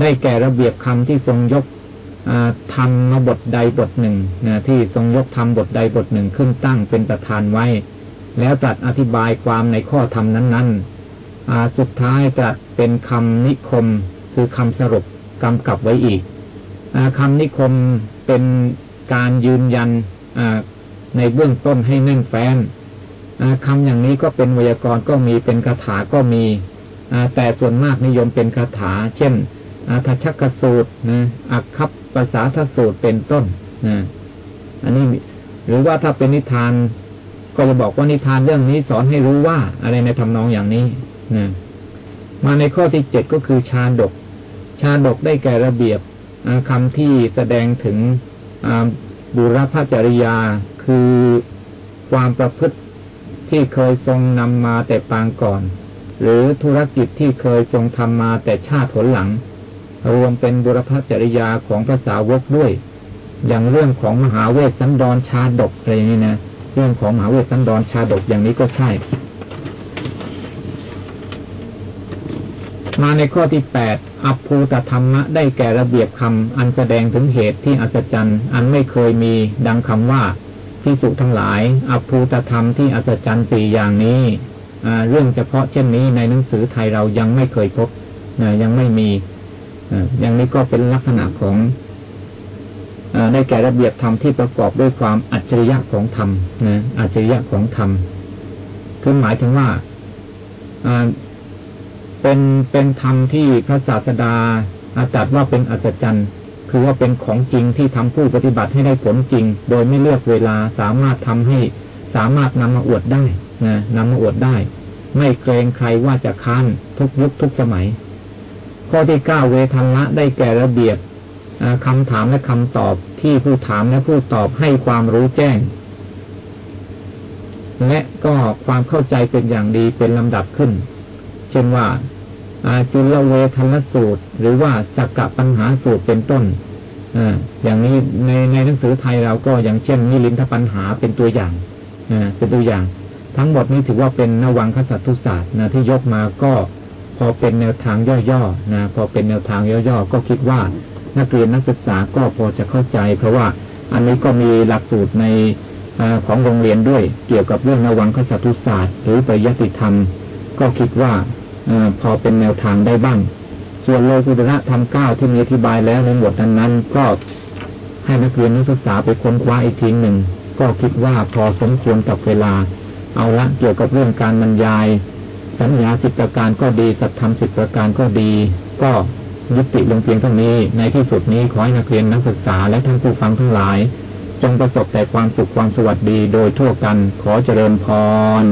ได้แก่ระเบียบคำที่ทรงยก ทำมาบทใดบทหนึ่งนะที่ทรงยกทำบทใดบทหนึ่งขึ้นตั้งเป็นประธานไว้ แล้วตรัสอธิบายความในข้อธรรมนั้นๆสุดท้ายจะเป็นคำนิคม คือคำสรุปกำกับไว้อีกอคำนิคมเป็นการยืนยันในเบื้องต้นให้แน่นแฟ้นคำอย่างนี้ก็เป็นไวยากรณ์ก็มีเป็นคาถาก็มีแต่ส่วนมากนิยมเป็นคาถา เช่นทัชกสูตรนะอักคับ ภาษาทสูตรเป็นต้นนะอันนี้หรือว่าถ้าเป็นนิทาน ก็จะบอกว่านิทานเรื่องนี้สอนให้รู้ว่าอะไรในทำนองอย่างนี้นะมาในข้อที่เจ็ดก็คือชาดก ชาดกได้แก่ระเบียบคำที่แสดงถึงบุรพจริยาคือความประพฤติที่เคยทรงนำมาแต่ปางก่อน หรือธุรกิจที่เคยทรงทำมาแต่ชาติหนหลัง รวมเป็นบุรพจริยาของพระสาวกด้วย อย่างเรื่องของมหาเวสสันดรชาดกอะไรนี้นะเรื่องของมหาเวสสันดรชาดกอย่างนี้ก็ใช่ มาในข้อที่แปดอัพภูตธรรมะได้แก่ระเบียบคำอันแสดงถึงเหตุที่อัศจรรย์ อันไม่เคยมีดังคำว่าภิกษุทั้งหลายอภูตธรรมที่อัศจรรย์สี่อย่างนี้เรื่องเฉพาะเช่นนี้ในหนังสือไทยเรายังไม่เคยพบยังไม่มี อย่างนี้ก็เป็นลักษณะของได้แก่ระเบียบธรรมที่ประกอบด้วยความอัจฉริยะของธรรมนะอัจฉริยะของธรรมคือหมายถึงว่าเป็นเป็นธรรมที่พระศาสดาอาจารย์ว่าเป็นอัศจรรย์ คือว่าเป็นของจริงที่ทำผู้ปฏิบัติให้ได้ผลจริง โดยไม่เลือกเวลาสามารถทำให้สามารถนำมาอวดได้นะนำมาอวดได้ ไม่เกรงใครว่าจะค้านทุกยุคทุกสมัย ข้อที่เก้าเวทันละได้แก่ระเบียบคำถามและคำตอบที่ผู้ถามและผู้ตอบให้ความรู้แจ้ง และก็ความเข้าใจเป็นอย่างดีเป็นลำดับขึ้น เช่นว่าจุลเวทนสูตร หรือว่าสักกะปัญหาสูตรเป็นต้นออย่างนี้ในในหนังสือไทยเราก็อย่างเช่นนิลินทปัญหาเป็นตัวอย่างเป็นตัวอย่าง ทั้งหมดนี้ถือว่าเป็นนวังคสัตตุศาสตร์นะที่ยกมาก็ พอเป็นแนวทางย่อๆนะพอเป็นแนวทางย่อๆก็คิดว่านักเรียนนักศึกษาก็พอจะเข้าใจ เพราะว่าอันนี้ก็มีหลักสูตรในอของโรงเรียนด้วย เกี่ยวกับเรื่องนวังคสัตตุศาสตร์ หรือปริยัติธรรม ก็คิดว่าอพอเป็นแนวทางได้บ้าง ส่วนโลกุตระธรรมเก้าที่มีอธิบายแล้วในหมวดนั้นนั้นก็ให้นักเรียนนักศึกษาไปค้นคว้าอีกทีหนึ่งก็คิดว่าพอสมควรกับเวลา เอาละเกี่ยวกับเรื่องการบรรยาย สัญญาสิบประการก็ดีสัตธรรมสิบประการก็ดี ก็ยุติลงเพียงเท่านี้ ในที่สุดนี้ขอให้นักเรียนนักศึกษาและท่านผู้ฟังทั้งหลาย จงประสบแต่ความสุขความสวัสดีโดยทั่วกันขอเจริญพร